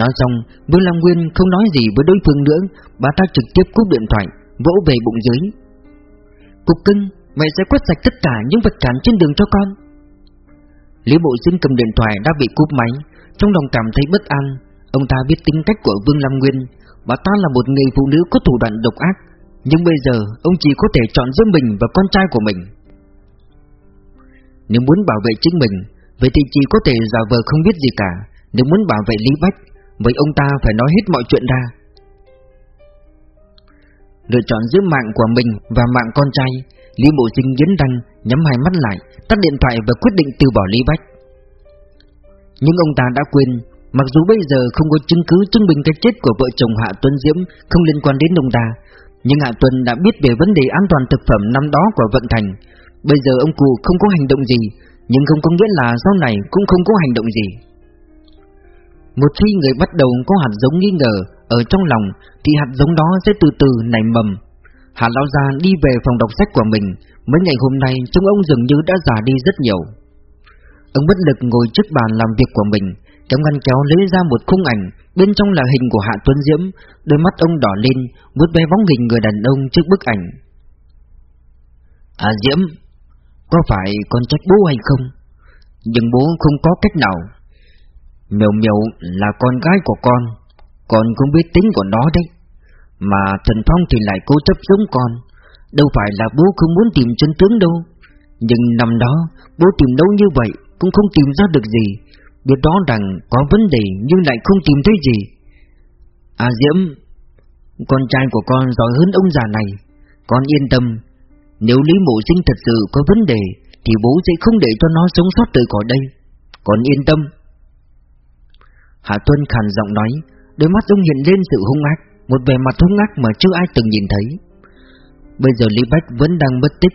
Nói xong, Vương Lam Nguyên không nói gì với đối phương nữa, bà ta trực tiếp cúp điện thoại, vỗ về bụng dưới. Cục cưng, mẹ sẽ quét sạch tất cả những vật cản trên đường cho con. Lý Bộ Sinh cầm điện thoại đã bị cúp máy, trong lòng cảm thấy bất an. Ông ta biết tính cách của Vương lam Nguyên, bà ta là một người phụ nữ có thủ đoạn độc ác, nhưng bây giờ ông chỉ có thể chọn giữa mình và con trai của mình. Nếu muốn bảo vệ chính mình, vậy thì chỉ có thể giả vờ không biết gì cả. Nếu muốn bảo vệ Lý Bách, Vậy ông ta phải nói hết mọi chuyện ra Lựa chọn giữa mạng của mình và mạng con trai Lý Mộ Sinh dấn răng Nhắm hai mắt lại Tắt điện thoại và quyết định từ bỏ Lý Bách Nhưng ông ta đã quên Mặc dù bây giờ không có chứng cứ chứng minh cái chết của vợ chồng Hạ Tuấn Diễm không liên quan đến ông ta, nhưng Hạ Tuấn đã biết về vấn đề an toàn thực phẩm năm đó của Vận Thành. Bây giờ ông cụ không có hành động gì, nhưng không có nghĩa là sau này cũng không có hành động gì. Một khi người bắt đầu có hạt giống nghi ngờ ở trong lòng thì hạt giống đó sẽ từ từ nảy mầm. Hạ Lão Gia đi về phòng đọc sách của mình Mấy ngày hôm nay trông ông dường như đã già đi rất nhiều Ông bất lực ngồi trước bàn làm việc của mình trong ngăn kéo lấy ra một khung ảnh, Bên trong là hình của Hạ Tuấn Diễm, Đôi mắt ông đỏ lên, vuốt ve bóng hình người đàn ông trước bức ảnh. À Diễm, Có phải con trách bố hay không? Nhưng bố không có cách nào. Miều miều là con gái của con Con cũng biết tính của nó đấy. Mà Trần Phong thì lại cố chấp giống con, Đâu phải là bố không muốn tìm chân tướng đâu. Nhưng năm đó, Bố tìm đâu như vậy Cũng không tìm ra được gì. Biết đó rằng có vấn đề Nhưng lại không tìm thấy gì. À Diễm, Con trai của con giỏi hơn ông già này. Con yên tâm, Nếu Lý Mộ Sinh thật sự có vấn đề, Thì bố sẽ không để cho nó sống sót từ khỏi đây. Con yên tâm. Hạ Tuân khàn giọng nói, Đôi mắt ông hiện lên sự hung ác, Một vẻ mặt hung ác mà chưa ai từng nhìn thấy. Bây giờ Lý Bách vẫn đang mất tích.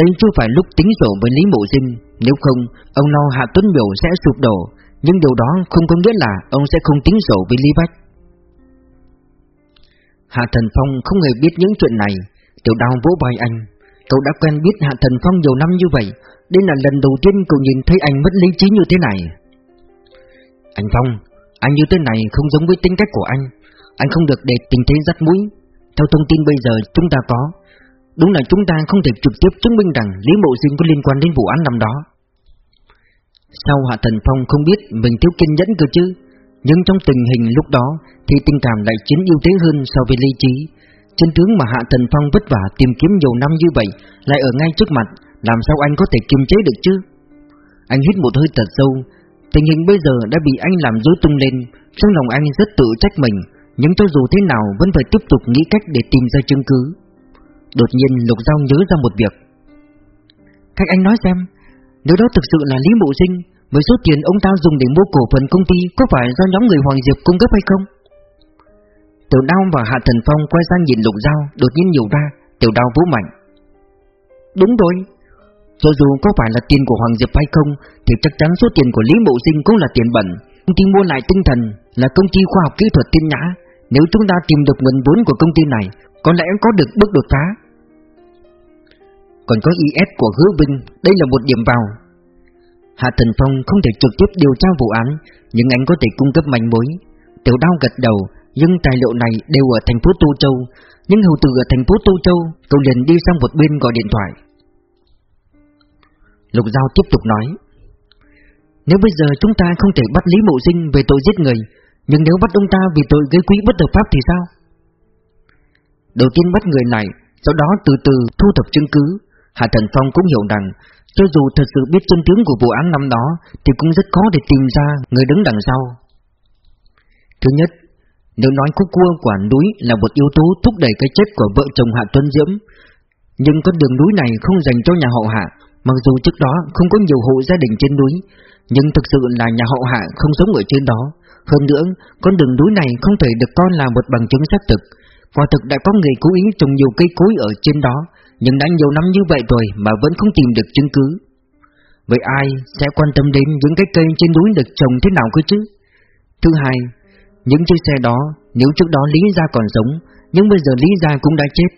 Đây chưa phải lúc tính sổ với Lý Mộ Sinh. Nếu không, Ông lo Hạ Tuấn Biểu sẽ sụp đổ, Nhưng điều đó không có nghĩa là Ông sẽ không tính sổ với Lý Bách. Hạ Thần Phong không hề biết những chuyện này. Tiểu đào vỗ vai anh. Cậu đã quen biết Hạ Thần Phong nhiều năm như vậy, Đây là lần đầu tiên cậu nhìn thấy anh mất lý trí như thế này. Anh Phong, Anh như thế này không giống với tính cách của anh. Anh không được để tình thế dắt mũi Theo thông tin bây giờ chúng ta có, Đúng là chúng ta không thể trực tiếp chứng minh rằng Lý Mộ Sinh có liên quan đến vụ án năm đó. Sao Hạ Thần Phong không biết mình thiếu kiên nhẫn cơ chứ? Nhưng trong tình hình lúc đó Thì tình cảm lại chính ưu thế hơn so với lý trí. Chân tướng mà Hạ Thần Phong vất vả tìm kiếm nhiều năm như vậy Lại ở ngay trước mặt, Làm sao anh có thể kiềm chế được chứ? Anh hít một hơi thật sâu. Tình hình bây giờ đã bị anh làm rối tung lên, Trong lòng anh rất tự trách mình, Nhưng cho dù thế nào vẫn phải tiếp tục nghĩ cách để tìm ra chứng cứ. Đột nhiên Lục Giao nhớ ra một việc. Cách anh nói xem. Nếu đó thực sự là Lý Mộ Sinh Với số tiền ông ta dùng để mua cổ phần công ty, Có phải do nhóm người Hoàng Diệp cung cấp hay không? Tiểu đao và Hạ Thần Phong quay sang nhìn Lục Giao, Đột nhiên nhiều ra, Tiểu đao vũ mạnh. Đúng rồi, Cho dù có phải là tiền của Hoàng Diệp hay không, Thì chắc chắn số tiền của Lý Mộ Sinh cũng là tiền bẩn. Công ty mua lại tinh thần Là công ty khoa học kỹ thuật tiên nhã. Nếu chúng ta tìm được nguồn vốn của công ty này, có lẽ có được bước đột phá. Còn có IS của hứa binh, Đây là một điểm vào. Hạ Thần Phong không thể trực tiếp điều tra vụ án Nhưng anh có thể cung cấp manh mối. Tiểu đao gật đầu Nhưng tài liệu này đều ở thành phố Tô Châu. Nhưng hầu từ ở thành phố Tô Châu Cậu liền đi sang một bên gọi điện thoại. Lục Giao tiếp tục nói Nếu bây giờ chúng ta không thể bắt Lý Mộ Sinh về tội giết người Nhưng nếu bắt ông ta vì tội gây quỹ bất hợp pháp thì sao? Đầu tiên bắt người này Sau đó từ từ thu thập chứng cứ. Hạ Thần Phong cũng hiểu rằng Cho dù thật sự biết chân tướng của vụ án năm đó Thì cũng rất khó để tìm ra người đứng đằng sau. Thứ nhất Nếu nói khúc cua quả núi là một yếu tố thúc đẩy cái chết của vợ chồng Hạ Tuấn Diễm Nhưng con đường núi này không dành cho nhà hậu Hạ Mặc dù trước đó không có nhiều hộ gia đình trên núi Nhưng thực sự là nhà hậu Hạ không sống ở trên đó. Hơn nữa, con đường núi này không thể được coi là một bằng chứng xác thực Quả thực đã có người cố ý trồng nhiều cây cối ở trên đó nhưng đã nhiều năm như vậy rồi mà vẫn không tìm được chứng cứ Vậy ai sẽ quan tâm đến những cái cây trên núi được trồng thế nào cơ chứ? Thứ hai, những chiếc xe đó nếu trước đó Lý Gia còn sống Nhưng bây giờ Lý Gia cũng đã chết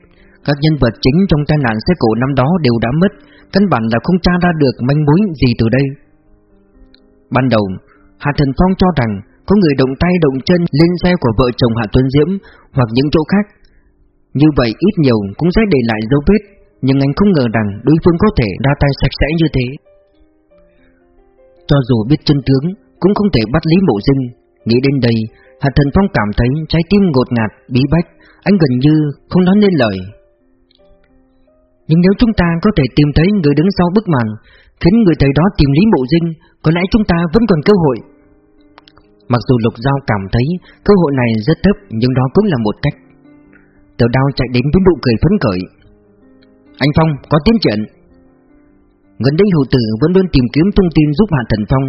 Các nhân vật chính trong tai nạn xe cổ năm đó đều đã mất Căn bản là không tra ra được manh mối gì từ đây Ban đầu, Hạ Thần Phong cho rằng có người động tay động chân lên xe của vợ chồng Hạ Tuấn Diễm hoặc những chỗ khác. Như vậy ít nhiều cũng sẽ để lại dấu vết, nhưng anh không ngờ rằng đối phương có thể đa tay sạch sẽ như thế. Cho dù biết chân tướng, cũng không thể bắt Lý Mộ Dinh. Nghĩ đến đây, Hạ Thần Phong cảm thấy trái tim ngột ngạt, bí bách, anh gần như không nói nên lời. Nhưng nếu chúng ta có thể tìm thấy người đứng sau bức màn, khiến người thầy đó tìm Lý Mộ Dinh, có lẽ chúng ta vẫn còn cơ hội. Mặc dù Lục Giao cảm thấy cơ hội này rất thấp nhưng đó cũng là một cách. Tiểu đao chạy đến với nụ cười phấn khởi. Anh Phong, có tiến triển. Gần đây hậu tử vẫn luôn tìm kiếm thông tin giúp Hạ Thần Phong.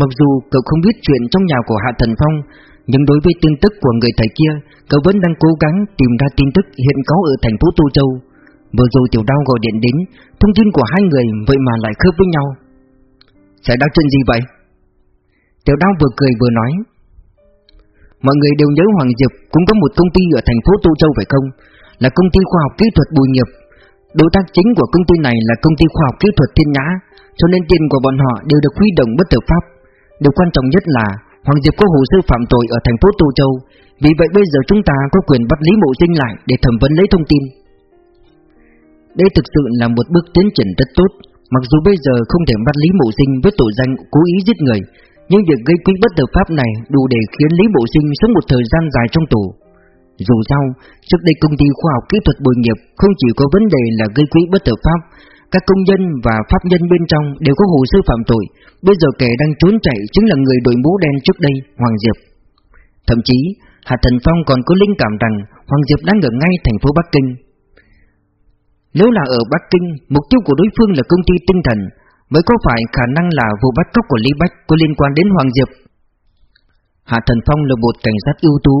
Mặc dù cậu không biết chuyện trong nhà của Hạ Thần Phong, nhưng đối với tin tức của người thầy kia, cậu vẫn đang cố gắng tìm ra tin tức hiện có ở thành phố Tô Châu. Vừa rồi tiểu đao gọi điện đến, thông tin của hai người vậy mà lại khớp với nhau. Xảy ra chuyện gì vậy? Tiểu đao vừa cười vừa nói Mọi người đều nhớ Hoàng Diệp cũng có một công ty ở thành phố Tô Châu phải không là công ty khoa học kỹ thuật Bùi Nghiệp. Đối tác chính của công ty này là công ty khoa học kỹ thuật Thiên Nhã, cho nên tiền của bọn họ đều được huy động bất hợp pháp. Điều quan trọng nhất là Hoàng Diệp có hồ sơ phạm tội ở thành phố Tô Châu, vì vậy bây giờ chúng ta có quyền bắt Lý Mộ Sinh lại để thẩm vấn lấy thông tin. Đây thực sự là một bước tiến triển rất tốt, mặc dù bây giờ không thể bắt Lý Mộ Sinh với tội danh cố ý giết người, nhưng việc gây quỹ bất hợp pháp này đủ để khiến Lý Bộ Sinh sống một thời gian dài trong tù. Dù sao, trước đây công ty khoa học kỹ thuật bồi nghiệp không chỉ có vấn đề là gây quỹ bất hợp pháp, các công nhân và pháp nhân bên trong đều có hồ sơ phạm tội, bây giờ kẻ đang trốn chạy chính là người đội mũ đen trước đây, Hoàng Diệp. Thậm chí, Hạ Thần Phong còn có linh cảm rằng Hoàng Diệp đang ở ngay thành phố Bắc Kinh. Nếu là ở Bắc Kinh, mục tiêu của đối phương là công ty tinh thần, mới có phải khả năng là vụ bắt cóc của Lý Bách có liên quan đến Hoàng Diệp. Hạ Thần Phong là một cảnh sát ưu tú,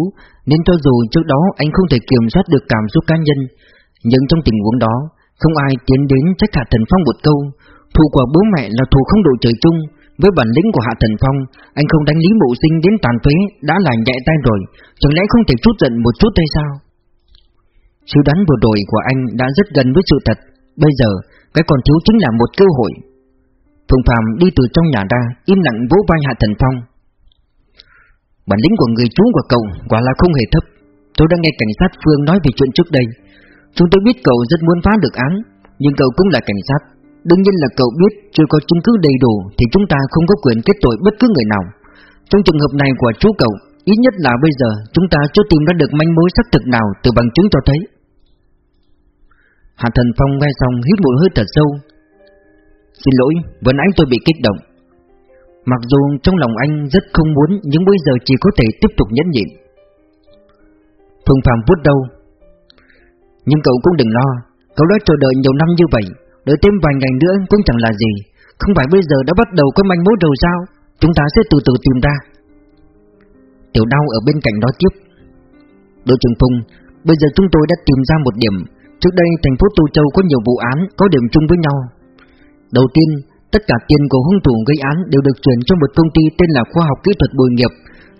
nên cho dù trước đó anh không thể kiểm soát được cảm xúc cá nhân, nhưng trong tình huống đó, không ai tiến đến trách Hạ Thần Phong một câu, thù của bố mẹ là thù không độ trời chung, với bản lĩnh của Hạ Thần Phong, anh không đánh Lý Mộ Sinh đến tàn phế đã là nhẹ tay rồi, chẳng lẽ không thể chút giận một chút hay sao? Sự đoán vừa rồi của anh đã rất gần với sự thật, bây giờ cái còn thiếu chính là một cơ hội. Phùng Phạm đi từ trong nhà ra, im lặng vỗ vai Hạ Thần Phong. Bản lĩnh của người chú của cậu quả là không hề thấp. Tôi đã nghe cảnh sát Phương nói về chuyện trước đây. Chúng tôi biết cậu rất muốn phá được án, nhưng cậu cũng là cảnh sát. Đương nhiên là cậu biết chưa có chứng cứ đầy đủ thì chúng ta không có quyền kết tội bất cứ người nào. Trong trường hợp này của chú cậu, ít nhất là bây giờ chúng ta chưa tìm ra được manh mối xác thực nào từ bằng chứng cho thấy. Hạ Thần Phong nghe xong hít một hơi thật sâu. Xin lỗi, vừa nãy tôi bị kích động. Mặc dù trong lòng anh rất không muốn nhưng bây giờ chỉ có thể tiếp tục nhẫn nhịn. Phương Phạm vút đâu? Nhưng cậu cũng đừng lo, cậu đã chờ đợi nhiều năm như vậy, đợi thêm vài ngày nữa cũng chẳng là gì. Không phải bây giờ đã bắt đầu có manh mối đầu sao? Chúng ta sẽ từ từ tìm ra. Tiểu đau ở bên cạnh đó tiếp. Đội trưởng Phùng, bây giờ chúng tôi đã tìm ra một điểm. Trước đây thành phố Tô Châu có nhiều vụ án có điểm chung với nhau. Đầu tiên, tất cả tiền của hung thủ gây án đều được chuyển cho một công ty tên là Khoa học Kỹ thuật Bồi Nghiệp.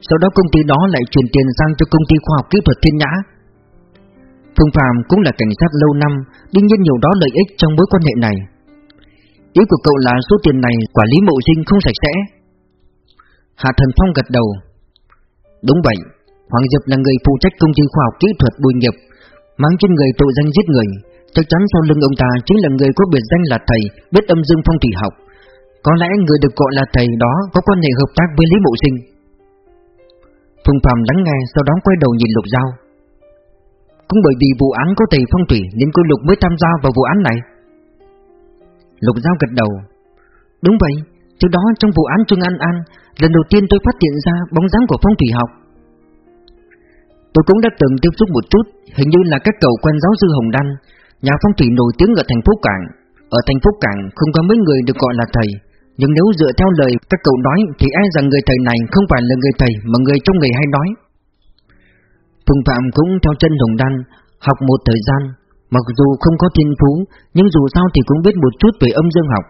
Sau đó công ty đó lại chuyển tiền sang cho công ty Khoa học Kỹ thuật Thiên Nhã. Phương Phạm cũng là cảnh sát lâu năm, đương nhiên nhiều đó lợi ích trong mối quan hệ này. Ý của cậu là số tiền này quản lý mộ sinh không sạch sẽ. Hạ Thần Phong gật đầu. Đúng vậy, Hoàng Diệp là người phụ trách công ty khoa học kỹ thuật Bùi Nghiệp, mang trên người tội danh giết người, chắc chắn sau lưng ông ta chính là người có biệt danh là thầy, biết âm dương phong thủy học. Có lẽ người được gọi là thầy đó có quan hệ hợp tác với Lý Mộ Sinh. Phương Phạm lắng nghe, sau đó quay đầu nhìn Lục Giao. Cũng bởi vì vụ án có thầy phong thủy nên cô Lục mới tham gia vào vụ án này. Lục Giao gật đầu. Đúng vậy, trước đó trong vụ án Trương An An, lần đầu tiên tôi phát hiện ra bóng dáng của phong thủy học. Tôi cũng đã từng tiếp xúc một chút, hình như là các cậu quen giáo sư Hồng Đan, nhà phong thủy nổi tiếng ở thành phố Cảng. Ở thành phố Cảng không có mấy người được gọi là thầy, nhưng nếu dựa theo lời các cậu nói thì ai rằng người thầy này không phải là người thầy mà người trong nghề hay nói. phùng Phạm cũng theo chân Hồng Đan, học một thời gian, mặc dù không có thiên phú, nhưng dù sao thì cũng biết một chút về âm dương học.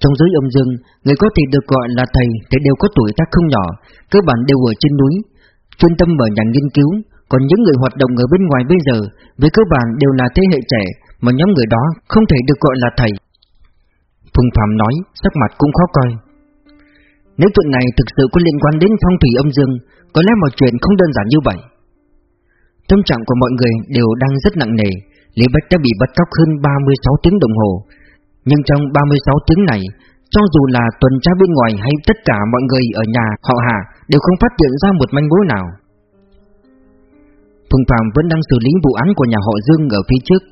Trong giới âm dương, người có thể được gọi là thầy thì đều có tuổi tác không nhỏ, cơ bản đều ở trên núi, chuyên tâm mở nhà nghiên cứu, còn những người hoạt động ở bên ngoài bây giờ, với cơ bản đều là thế hệ trẻ, mà nhóm người đó không thể được gọi là thầy. Phùng Phạm nói, sắc mặt cũng khó coi. Nếu chuyện này thực sự có liên quan đến phong thủy âm dương, có lẽ mọi chuyện không đơn giản như vậy. Tâm trạng của mọi người đều đang rất nặng nề, Lý Bách đã bị bắt cóc hơn 36 tiếng đồng hồ. Nhưng trong 36 tiếng này, cho dù là tuần tra bên ngoài hay tất cả mọi người ở nhà họ Hà đều không phát hiện ra một manh mối nào. Phùng Phạm vẫn đang xử lý vụ án của nhà họ Dương ở phía trước.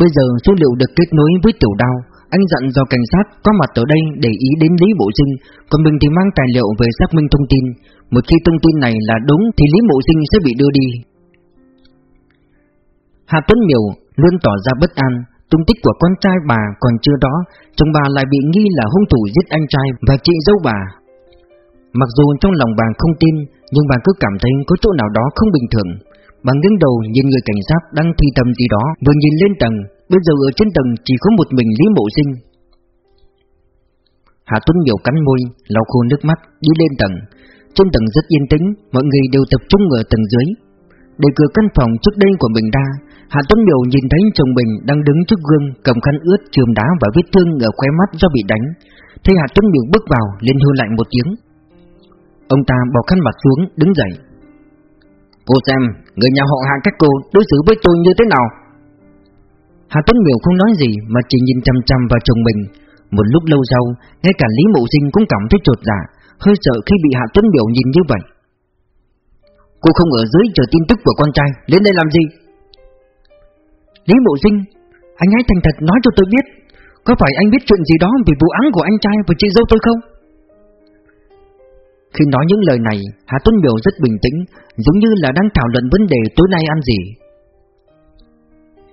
Bây giờ số liệu được kết nối với tiểu đao, anh dặn do cảnh sát có mặt ở đây để ý đến Lý Bộ Sinh, còn mình thì mang tài liệu về xác minh thông tin. Một khi thông tin này là đúng thì Lý Bộ Sinh sẽ bị đưa đi. Hà Tuấn Miểu luôn tỏ ra bất an, tung tích của con trai bà còn chưa đó, chồng bà lại bị nghi là hung thủ giết anh trai và chị dâu bà. Mặc dù trong lòng bà không tin, nhưng bà cứ cảm thấy có chỗ nào đó không bình thường bằng ngưng đầu nhìn người cảnh sát đang thi tâm gì đó, vừa nhìn lên tầng, bây giờ ở trên tầng chỉ có một mình Lý Mộ Sinh. Hạ Tuấn Miểu cắn môi, lau khô nước mắt, đi lên tầng. Trên tầng rất yên tĩnh, mọi người đều tập trung ở tầng dưới. Đẩy cửa căn phòng trước đây của mình ra Hạ Tuấn Miểu nhìn thấy chồng mình đang đứng trước gương Cầm khăn ướt chườm đá và vết thương ở khóe mắt do bị đánh Thấy Hạ Tuấn Miểu bước vào liền hư lại một tiếng Ông ta bỏ khăn mặt xuống đứng dậy Cô xem Người nhà họ hạ các cô đối xử với tôi như thế nào? Hà Tuấn Miểu không nói gì Mà chỉ nhìn chăm chăm vào chồng mình. Một lúc lâu sau, Ngay cả Lý Mộ Sinh cũng cảm thấy trột dạ Hơi sợ khi bị Hạ Tuấn Miểu nhìn như vậy. Cô không ở dưới chờ tin tức của con trai đến đây làm gì? Lý Mộ Sinh, Anh hãy thành thật nói cho tôi biết, Có phải anh biết chuyện gì đó về vụ án của anh trai và chị dâu tôi không? Khi nói những lời này, Hà Tuấn Miểu rất bình tĩnh, Giống như là đang thảo luận vấn đề tối nay ăn gì.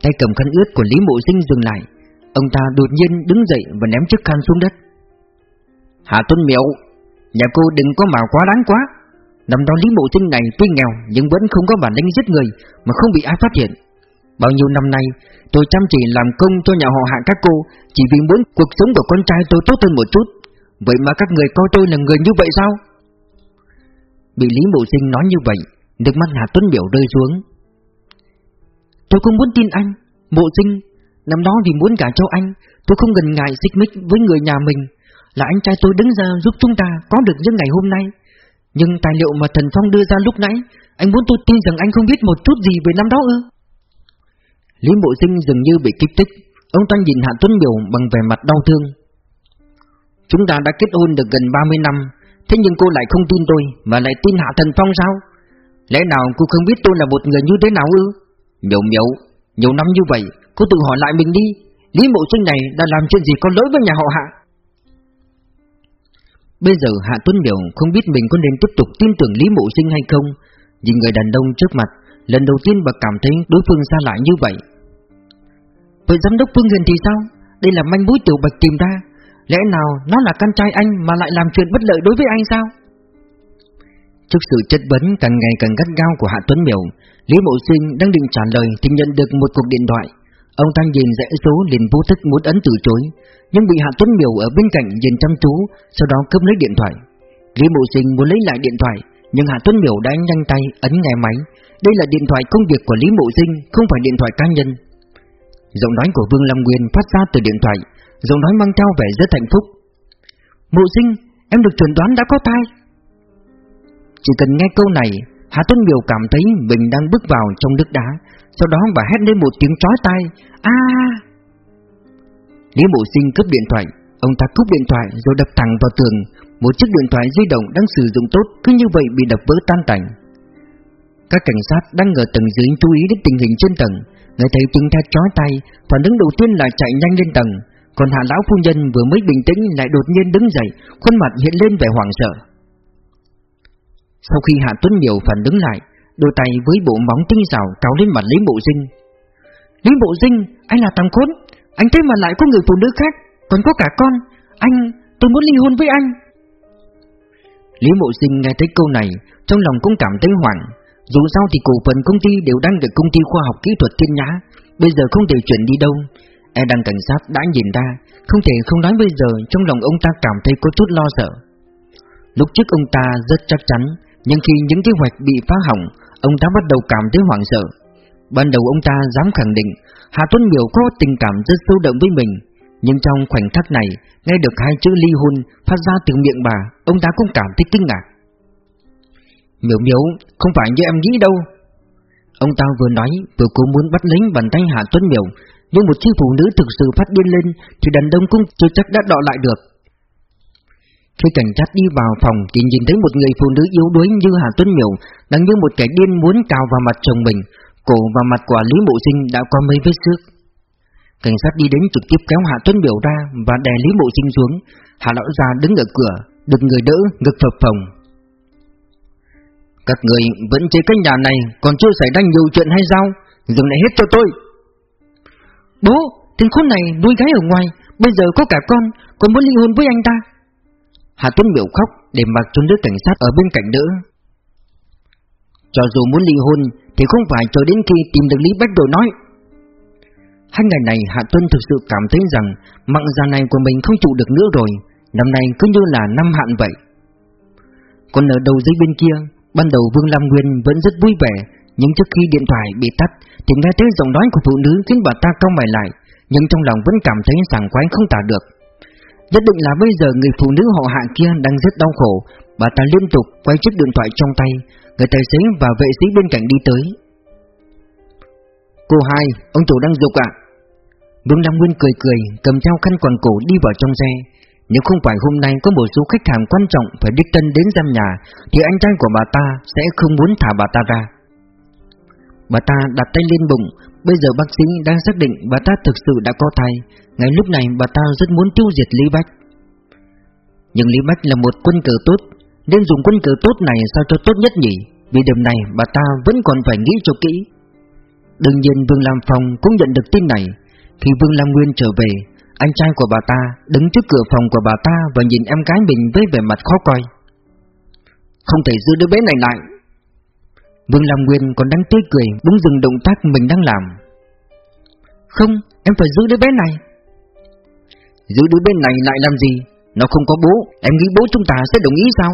Tay cầm khăn ướt của Lý Mộ Sinh dừng lại, Ông ta đột nhiên đứng dậy và ném chiếc khăn xuống đất. Hà Tuấn Miểu, Nhà cô đừng có mà quá đáng quá. Năm đó Lý Mộ Sinh này tuy nghèo Nhưng vẫn không có bản lĩnh giết người Mà không bị ai phát hiện. Bao nhiêu năm nay, tôi chăm chỉ làm công cho nhà họ hạ các cô, Chỉ vì muốn cuộc sống của con trai tôi tốt hơn một chút. Vậy mà các người coi tôi là người như vậy sao? Bị Lý Mộ Sinh nói như vậy, Nước mắt hà Tuấn Biểu rơi xuống. Tôi không muốn tin anh, Mộ Sinh. Năm đó vì muốn gả cho anh, Tôi không ngần ngại xích mích với người nhà mình. Là anh trai tôi đứng ra giúp chúng ta có được những ngày hôm nay. Nhưng tài liệu mà Thần Phong đưa ra lúc nãy, Anh muốn tôi tin rằng anh không biết một chút gì về năm đó ư? Lý Mộ Sinh dường như bị kích thích. Ông ta nhìn Hạ Tuấn Biểu bằng vẻ mặt đau thương. Chúng ta đã kết hôn được gần 30 năm Thế nhưng cô lại không tin tôi, Mà lại tin Hạ Thần Phong sao? Lẽ nào cô không biết tôi là một người như thế nào ư? Miểu miểu, Nhiều năm như vậy, Cô tự hỏi lại mình đi. Lý Mộ Sinh này đã làm chuyện gì có lỗi với nhà họ Hạ? Bây giờ Hạ Tuấn Miểu không biết mình có nên tiếp tục tin tưởng Lý Mộ Sinh hay không. Nhìn người đàn ông trước mặt, Lần đầu tiên bà cảm thấy đối phương xa lạ như vậy. Vậy giám đốc Phương Huyền thì sao? Đây là manh mối tiểu bạch tìm ra. Lẽ nào nó là con trai anh mà lại làm chuyện bất lợi đối với anh sao? Trước sự chất vấn càng ngày càng gắt gao của Hạ Tuấn Miểu, Lý Mộ Sinh đang định trả lời thì nhận được một cuộc điện thoại. Ông ta nhìn dãy số liền vô thức muốn ấn từ chối, Nhưng bị Hạ Tuấn Miểu ở bên cạnh nhìn chăm chú, Sau đó cướp lấy điện thoại. Lý Mộ Sinh muốn lấy lại điện thoại, Nhưng Hạ Tuấn Miểu đã nhanh tay ấn nghe máy. Đây là điện thoại công việc của Lý Mộ Sinh, Không phải điện thoại cá nhân. Giọng nói của Vương Lâm Nguyên phát ra từ điện thoại. Giọng nói mang theo vẻ rất hạnh phúc. Mộ Sinh, Em được chuẩn đoán đã có thai. Chỉ cần nghe câu này, hà Tuấn Miều cảm thấy mình đang bước vào trong nước đá, Sau đó bà hét lên một tiếng chói tai, a Lý Mộ Sinh cướp điện thoại, Ông ta cướp điện thoại rồi đập thẳng vào tường. Một chiếc điện thoại di động đang sử dụng tốt, Cứ như vậy bị đập vỡ tan tành. Các cảnh sát đang ở tầng dưới chú ý đến tình hình trên tầng. Nghe thấy tiếng thét chói tay Phản ứng đầu tiên là chạy nhanh lên tầng. Còn hạ lão phu nhân vừa mới bình tĩnh Lại đột nhiên đứng dậy, Khuôn mặt hiện lên vẻ hoảng sợ. Sau khi hạ tuấn miểu phản đứng lại, Đôi tay với bộ móng tinh xảo cáo lên mặt Lý Bộ Dinh. Lý Bộ Dinh, Anh là tam khốn, Anh thế mà lại có người phụ nữ khác, Còn có cả con, Anh, Tôi muốn ly hôn với anh. Lý Bộ Dinh nghe thấy câu này, Trong lòng cũng cảm thấy hoảng. Dù sao thì cổ phần công ty đều đang được công ty khoa học kỹ thuật thiên nhã, Bây giờ không thể chuyển đi đâu. E đang cảnh sát đã nhìn ra, Không thể không nói bây giờ Trong lòng ông ta cảm thấy có chút lo sợ. Lúc trước ông ta rất chắc chắn, Nhưng khi những kế hoạch bị phá hỏng, Ông ta bắt đầu cảm thấy hoảng sợ. Ban đầu ông ta dám khẳng định, Hà Tuấn Miểu có tình cảm rất sâu đậm với mình, Nhưng trong khoảnh khắc này, Nghe được hai chữ ly hôn phát ra từ miệng bà, Ông ta cũng cảm thấy kinh ngạc. Miểu miểu, không phải như em nghĩ đâu. Ông ta vừa nói, vừa cố muốn bắt lấy bàn tay Hà Tuấn Miểu nhưng một chi phụ nữ thực sự phát điên lên, Thì đàn đông cũng chưa chắc đã đọ lại được. Khi cảnh sát đi vào phòng Thì nhìn thấy một người phụ nữ yếu đuối như Hà Tuấn Miểu, Đang như một kẻ điên muốn cào vào mặt chồng mình. Cổ và mặt của Lý Mộ Sinh đã có mấy vết xước. Cảnh sát đi đến trực tiếp kéo Hạ Tuấn Miểu ra Và đè Lý Mộ Sinh xuống. Hạ Lão già đứng ở cửa, Được người đỡ ngực phập phồng. Các người vẫn chơi cái nhà này, Còn chưa xảy ra nhiều chuyện hay sao? Dừng lại hết cho tôi. Bố, tên khốn này nuôi gái ở ngoài Bây giờ có cả con Còn muốn ly hôn với anh ta. Hà Tuấn biểu khóc để mặc cho đứa cảnh sát ở bên cạnh nữa Cho dù muốn ly hôn Thì không phải chờ đến khi tìm được Lý Bách Đồ nói. Hai ngày này Hạ Tuân thực sự cảm thấy rằng Mạng già này của mình không trụ được nữa rồi Năm nay cứ như là năm hạn vậy. Còn ở đầu dưới bên kia Ban đầu Vương Lam Nguyên vẫn rất vui vẻ nhưng trước khi điện thoại bị tắt Thì nghe thấy giọng nói của phụ nữ khiến bà ta cau mày lại Nhưng trong lòng vẫn cảm thấy sảng khoái không tả được. Nhất định là bây giờ người phụ nữ họ hạ kia đang rất đau khổ Bà ta liên tục quay chiếc điện thoại trong tay Người tài xế và vệ sĩ bên cạnh đi tới. Cô hai, ông chủ đang dục ạ. Vương Lam Nguyên cười cười Cầm theo khăn quàng cổ đi vào trong xe. Nếu không phải hôm nay có một số khách hàng quan trọng Phải đích thân đến giam nhà Thì anh trai của bà ta sẽ không muốn thả bà ta ra. Bà ta đặt tay lên bụng. Bây giờ bác sĩ đang xác định bà ta thực sự đã có thai. Ngay lúc này, bà ta rất muốn tiêu diệt Lý Bách. Nhưng Lý Bách là một quân cờ tốt, Nên dùng quân cờ tốt này sao cho tốt nhất nhỉ? Vì điểm này, bà ta vẫn còn phải nghĩ cho kỹ. Đương nhiên, Vương Lam Phong cũng nhận được tin này. Khi Vương Lam Nguyên trở về, Anh trai của bà ta đứng trước cửa phòng của bà ta Và nhìn em gái mình với vẻ mặt khó coi. Không thể giữ đứa bé này lại. Vương Lam Nguyên còn đang tươi cười Bỗng dừng động tác mình đang làm. Không, em phải giữ đứa bé này. Giữ đứa bé này lại làm gì? Nó không có bố Em nghĩ bố chúng ta sẽ đồng ý sao?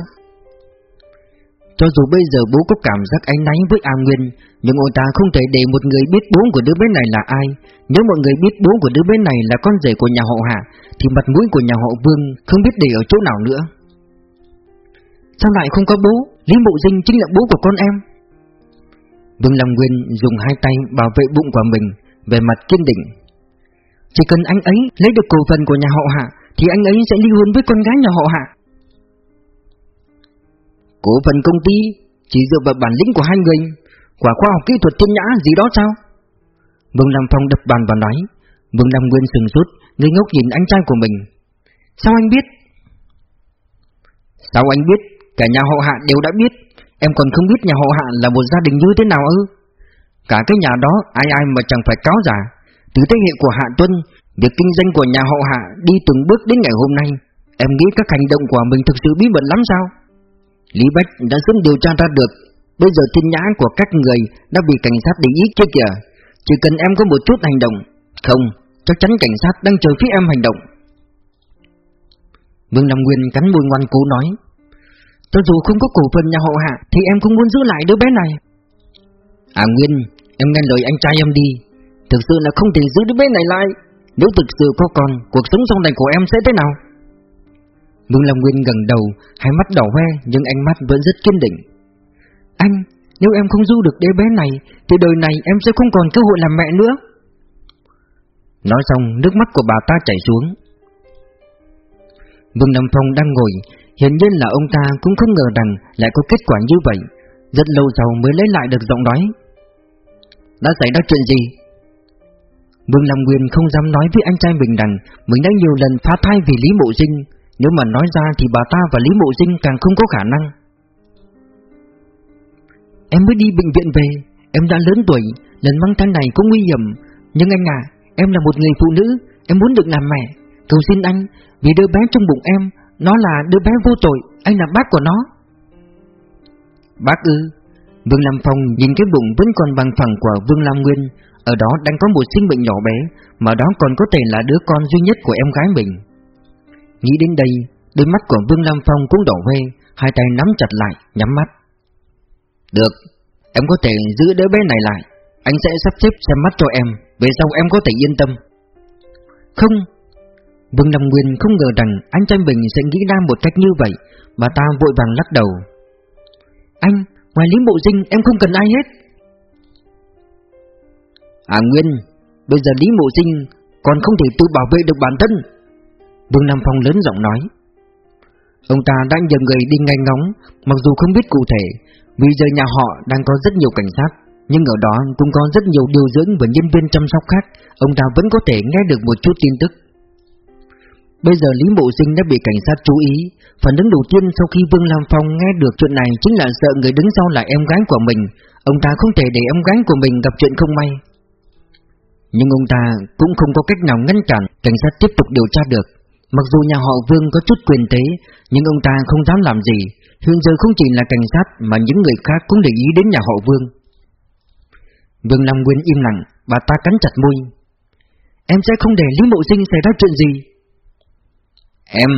Cho dù bây giờ bố có cảm giác ánh náy với A Nguyên Nhưng ông ta không thể để một người biết bố của đứa bé này là ai. Nếu mọi người biết bố của đứa bé này là con rể của nhà họ Hạ Thì mặt mũi của nhà họ Vương không biết để ở chỗ nào nữa. Sao lại không có bố? Lý Mộ Dinh chính là bố của con em. Vương Lâm Nguyên dùng hai tay bảo vệ bụng của mình Về mặt kiên định. Chỉ cần anh ấy lấy được cổ phần của nhà họ Hạ, Thì anh ấy sẽ ly hôn với con gái nhà họ Hạ. Cổ phần công ty Chỉ dựa vào bản lĩnh của hai người, Quả khoa học kỹ thuật thiên nhã gì đó sao? Vương Lâm Phong đập bàn và nói, Vương Lâm Nguyên sừng sốt, Ngây ngốc nhìn anh trai của mình. Sao anh biết? Sao anh biết? Cả nhà họ Hạ đều đã biết. Em còn không biết nhà họ Hạ là một gia đình như thế nào ư? Cả cái nhà đó ai ai mà chẳng phải cáo giả Từ thế hệ của Hạ Tuân Việc kinh doanh của nhà họ Hạ đi từng bước đến ngày hôm nay. Em nghĩ các hành động của mình thực sự bí mật lắm sao? Lý Bách đã sớm điều tra ra được Bây giờ tin nhã của các người đã bị cảnh sát để ý chưa kìa. Chỉ cần em có một chút hành động. Không, chắc chắn cảnh sát đang chờ phía em hành động. Vương Nam Nguyên cắn môi ngoan cố nói cho dù không có cổ phần nhà họ hạ, Thì em cũng muốn giữ lại đứa bé này. À Nguyên, Em nghe lời anh trai em đi. Thực sự là không thể giữ đứa bé này lại. Nếu thực sự có con, Cuộc sống sau này của em sẽ thế nào? Vương Long Nguyên gần đầu, Hai mắt đỏ hoe, Nhưng ánh mắt vẫn rất kiên định. Anh, Nếu em không giữ được đứa bé này, Thì đời này em sẽ không còn cơ hội làm mẹ nữa. Nói xong, nước mắt của bà ta chảy xuống. Vương Nam Phong đang ngồi Hiển nhiên là ông ta cũng không ngờ rằng lại có kết quả như vậy. Rất lâu sau mới lấy lại được giọng nói. Đã xảy ra chuyện gì? Vương Lâm Nguyên không dám nói với anh trai mình rằng Mình đã nhiều lần phá thai vì Lý Mộ Dinh. Nếu mà nói ra thì bà ta và Lý Mộ Dinh càng không có khả năng. Em mới đi bệnh viện về. Em đã lớn tuổi, Lần mang thai này cũng nguy hiểm. Nhưng anh à Em là một người phụ nữ. Em muốn được làm mẹ. Cầu xin anh, Vì đứa bé trong bụng em nó là đứa bé vô tội Anh là bác của nó. Bác ư? Vương Lam Phong nhìn cái bụng vẫn còn bằng phẳng của Vương Lam Nguyên Ở đó đang có một sinh mệnh nhỏ bé Mà đó còn có thể là đứa con duy nhất của em gái mình. Nghĩ đến đây Đôi mắt của Vương Lam Phong cũng đỏ hoe Hai tay nắm chặt lại, nhắm mắt. Được Em có thể giữ đứa bé này lại Anh sẽ sắp xếp xem mắt cho em Về sau em có thể yên tâm. Không Vương Lâm Nguyên không ngờ rằng anh trai mình sẽ nghĩ ra một cách như vậy Bà ta vội vàng lắc đầu. Anh, ngoài Lý Mộ Dinh em không cần ai hết. À Nguyên, bây giờ Lý Mộ Dinh còn không thể tự bảo vệ được bản thân. Vương Nam Phong lớn giọng nói. Ông ta đã nhờ người đi ngay ngóng Mặc dù không biết cụ thể Vì giờ nhà họ đang có rất nhiều cảnh sát Nhưng ở đó cũng có rất nhiều điều dưỡng và nhân viên chăm sóc khác. Ông ta vẫn có thể nghe được một chút tin tức. Bây giờ Lý Mộ Sinh đã bị cảnh sát chú ý. Phản ứng đầu tiên sau khi Vương Lam Phong nghe được chuyện này Chính là sợ người đứng sau là em gái của mình. Ông ta không thể để em gái của mình gặp chuyện không may. Nhưng ông ta cũng không có cách nào ngăn cản Cảnh sát tiếp tục điều tra được. Mặc dù nhà họ Vương có chút quyền thế, Nhưng ông ta không dám làm gì. Hiện giờ không chỉ là cảnh sát Mà những người khác cũng để ý đến nhà họ Vương. Vương Lam Nguyên im lặng, Bà ta cắn chặt môi. Em sẽ không để Lý Mộ Sinh xảy ra chuyện gì. Em,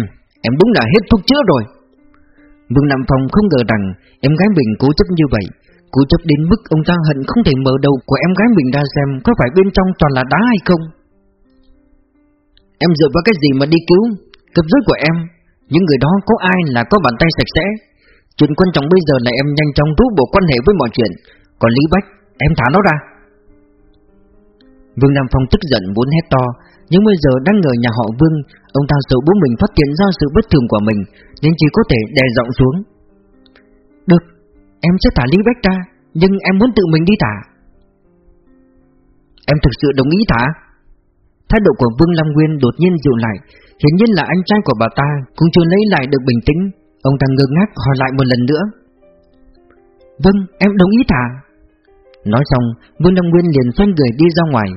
em đúng là hết thuốc chữa rồi. Vương Nam Phong không ngờ rằng em gái mình cố chấp như vậy cố chấp đến mức ông ta hận không thể mở đầu của em gái mình ra xem có phải bên trong toàn là đá hay không. Em dựa vào cái gì mà đi cứu? Cấp dưới của em Những người đó có ai là có bàn tay sạch sẽ? Chuyện quan trọng bây giờ là em nhanh chóng rút bộ quan hệ với mọi chuyện. Còn Lý Bách Em thả nó ra. Vương Nam Phong tức giận muốn hét to nhưng bây giờ đang ngờ nhà họ Vương, Ông ta sợ bố mình phát hiện ra sự bất thường của mình, Nên chỉ có thể đè giọng xuống. Được, Em sẽ thả Lý Bách ra, Nhưng em muốn tự mình đi thả. Em thực sự đồng ý thả. Thái độ của Vương Long Nguyên đột nhiên dịu lại, Hiển nhiên là anh trai của bà ta Cũng chưa lấy lại được bình tĩnh. Ông ta ngơ ngác hỏi lại một lần nữa. Vâng em đồng ý thả. Nói xong, Vương Long Nguyên liền xoay người đi ra ngoài.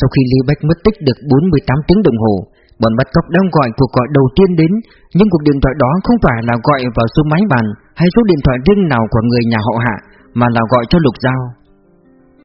Sau khi Lý Bách mất tích được 48 tiếng đồng hồ, Bọn bắt cóc đang gọi cuộc gọi đầu tiên đến, Nhưng cuộc điện thoại đó không phải là gọi vào số máy bàn Hay số điện thoại riêng nào của người nhà họ hạ, Mà là gọi cho Lục Giao.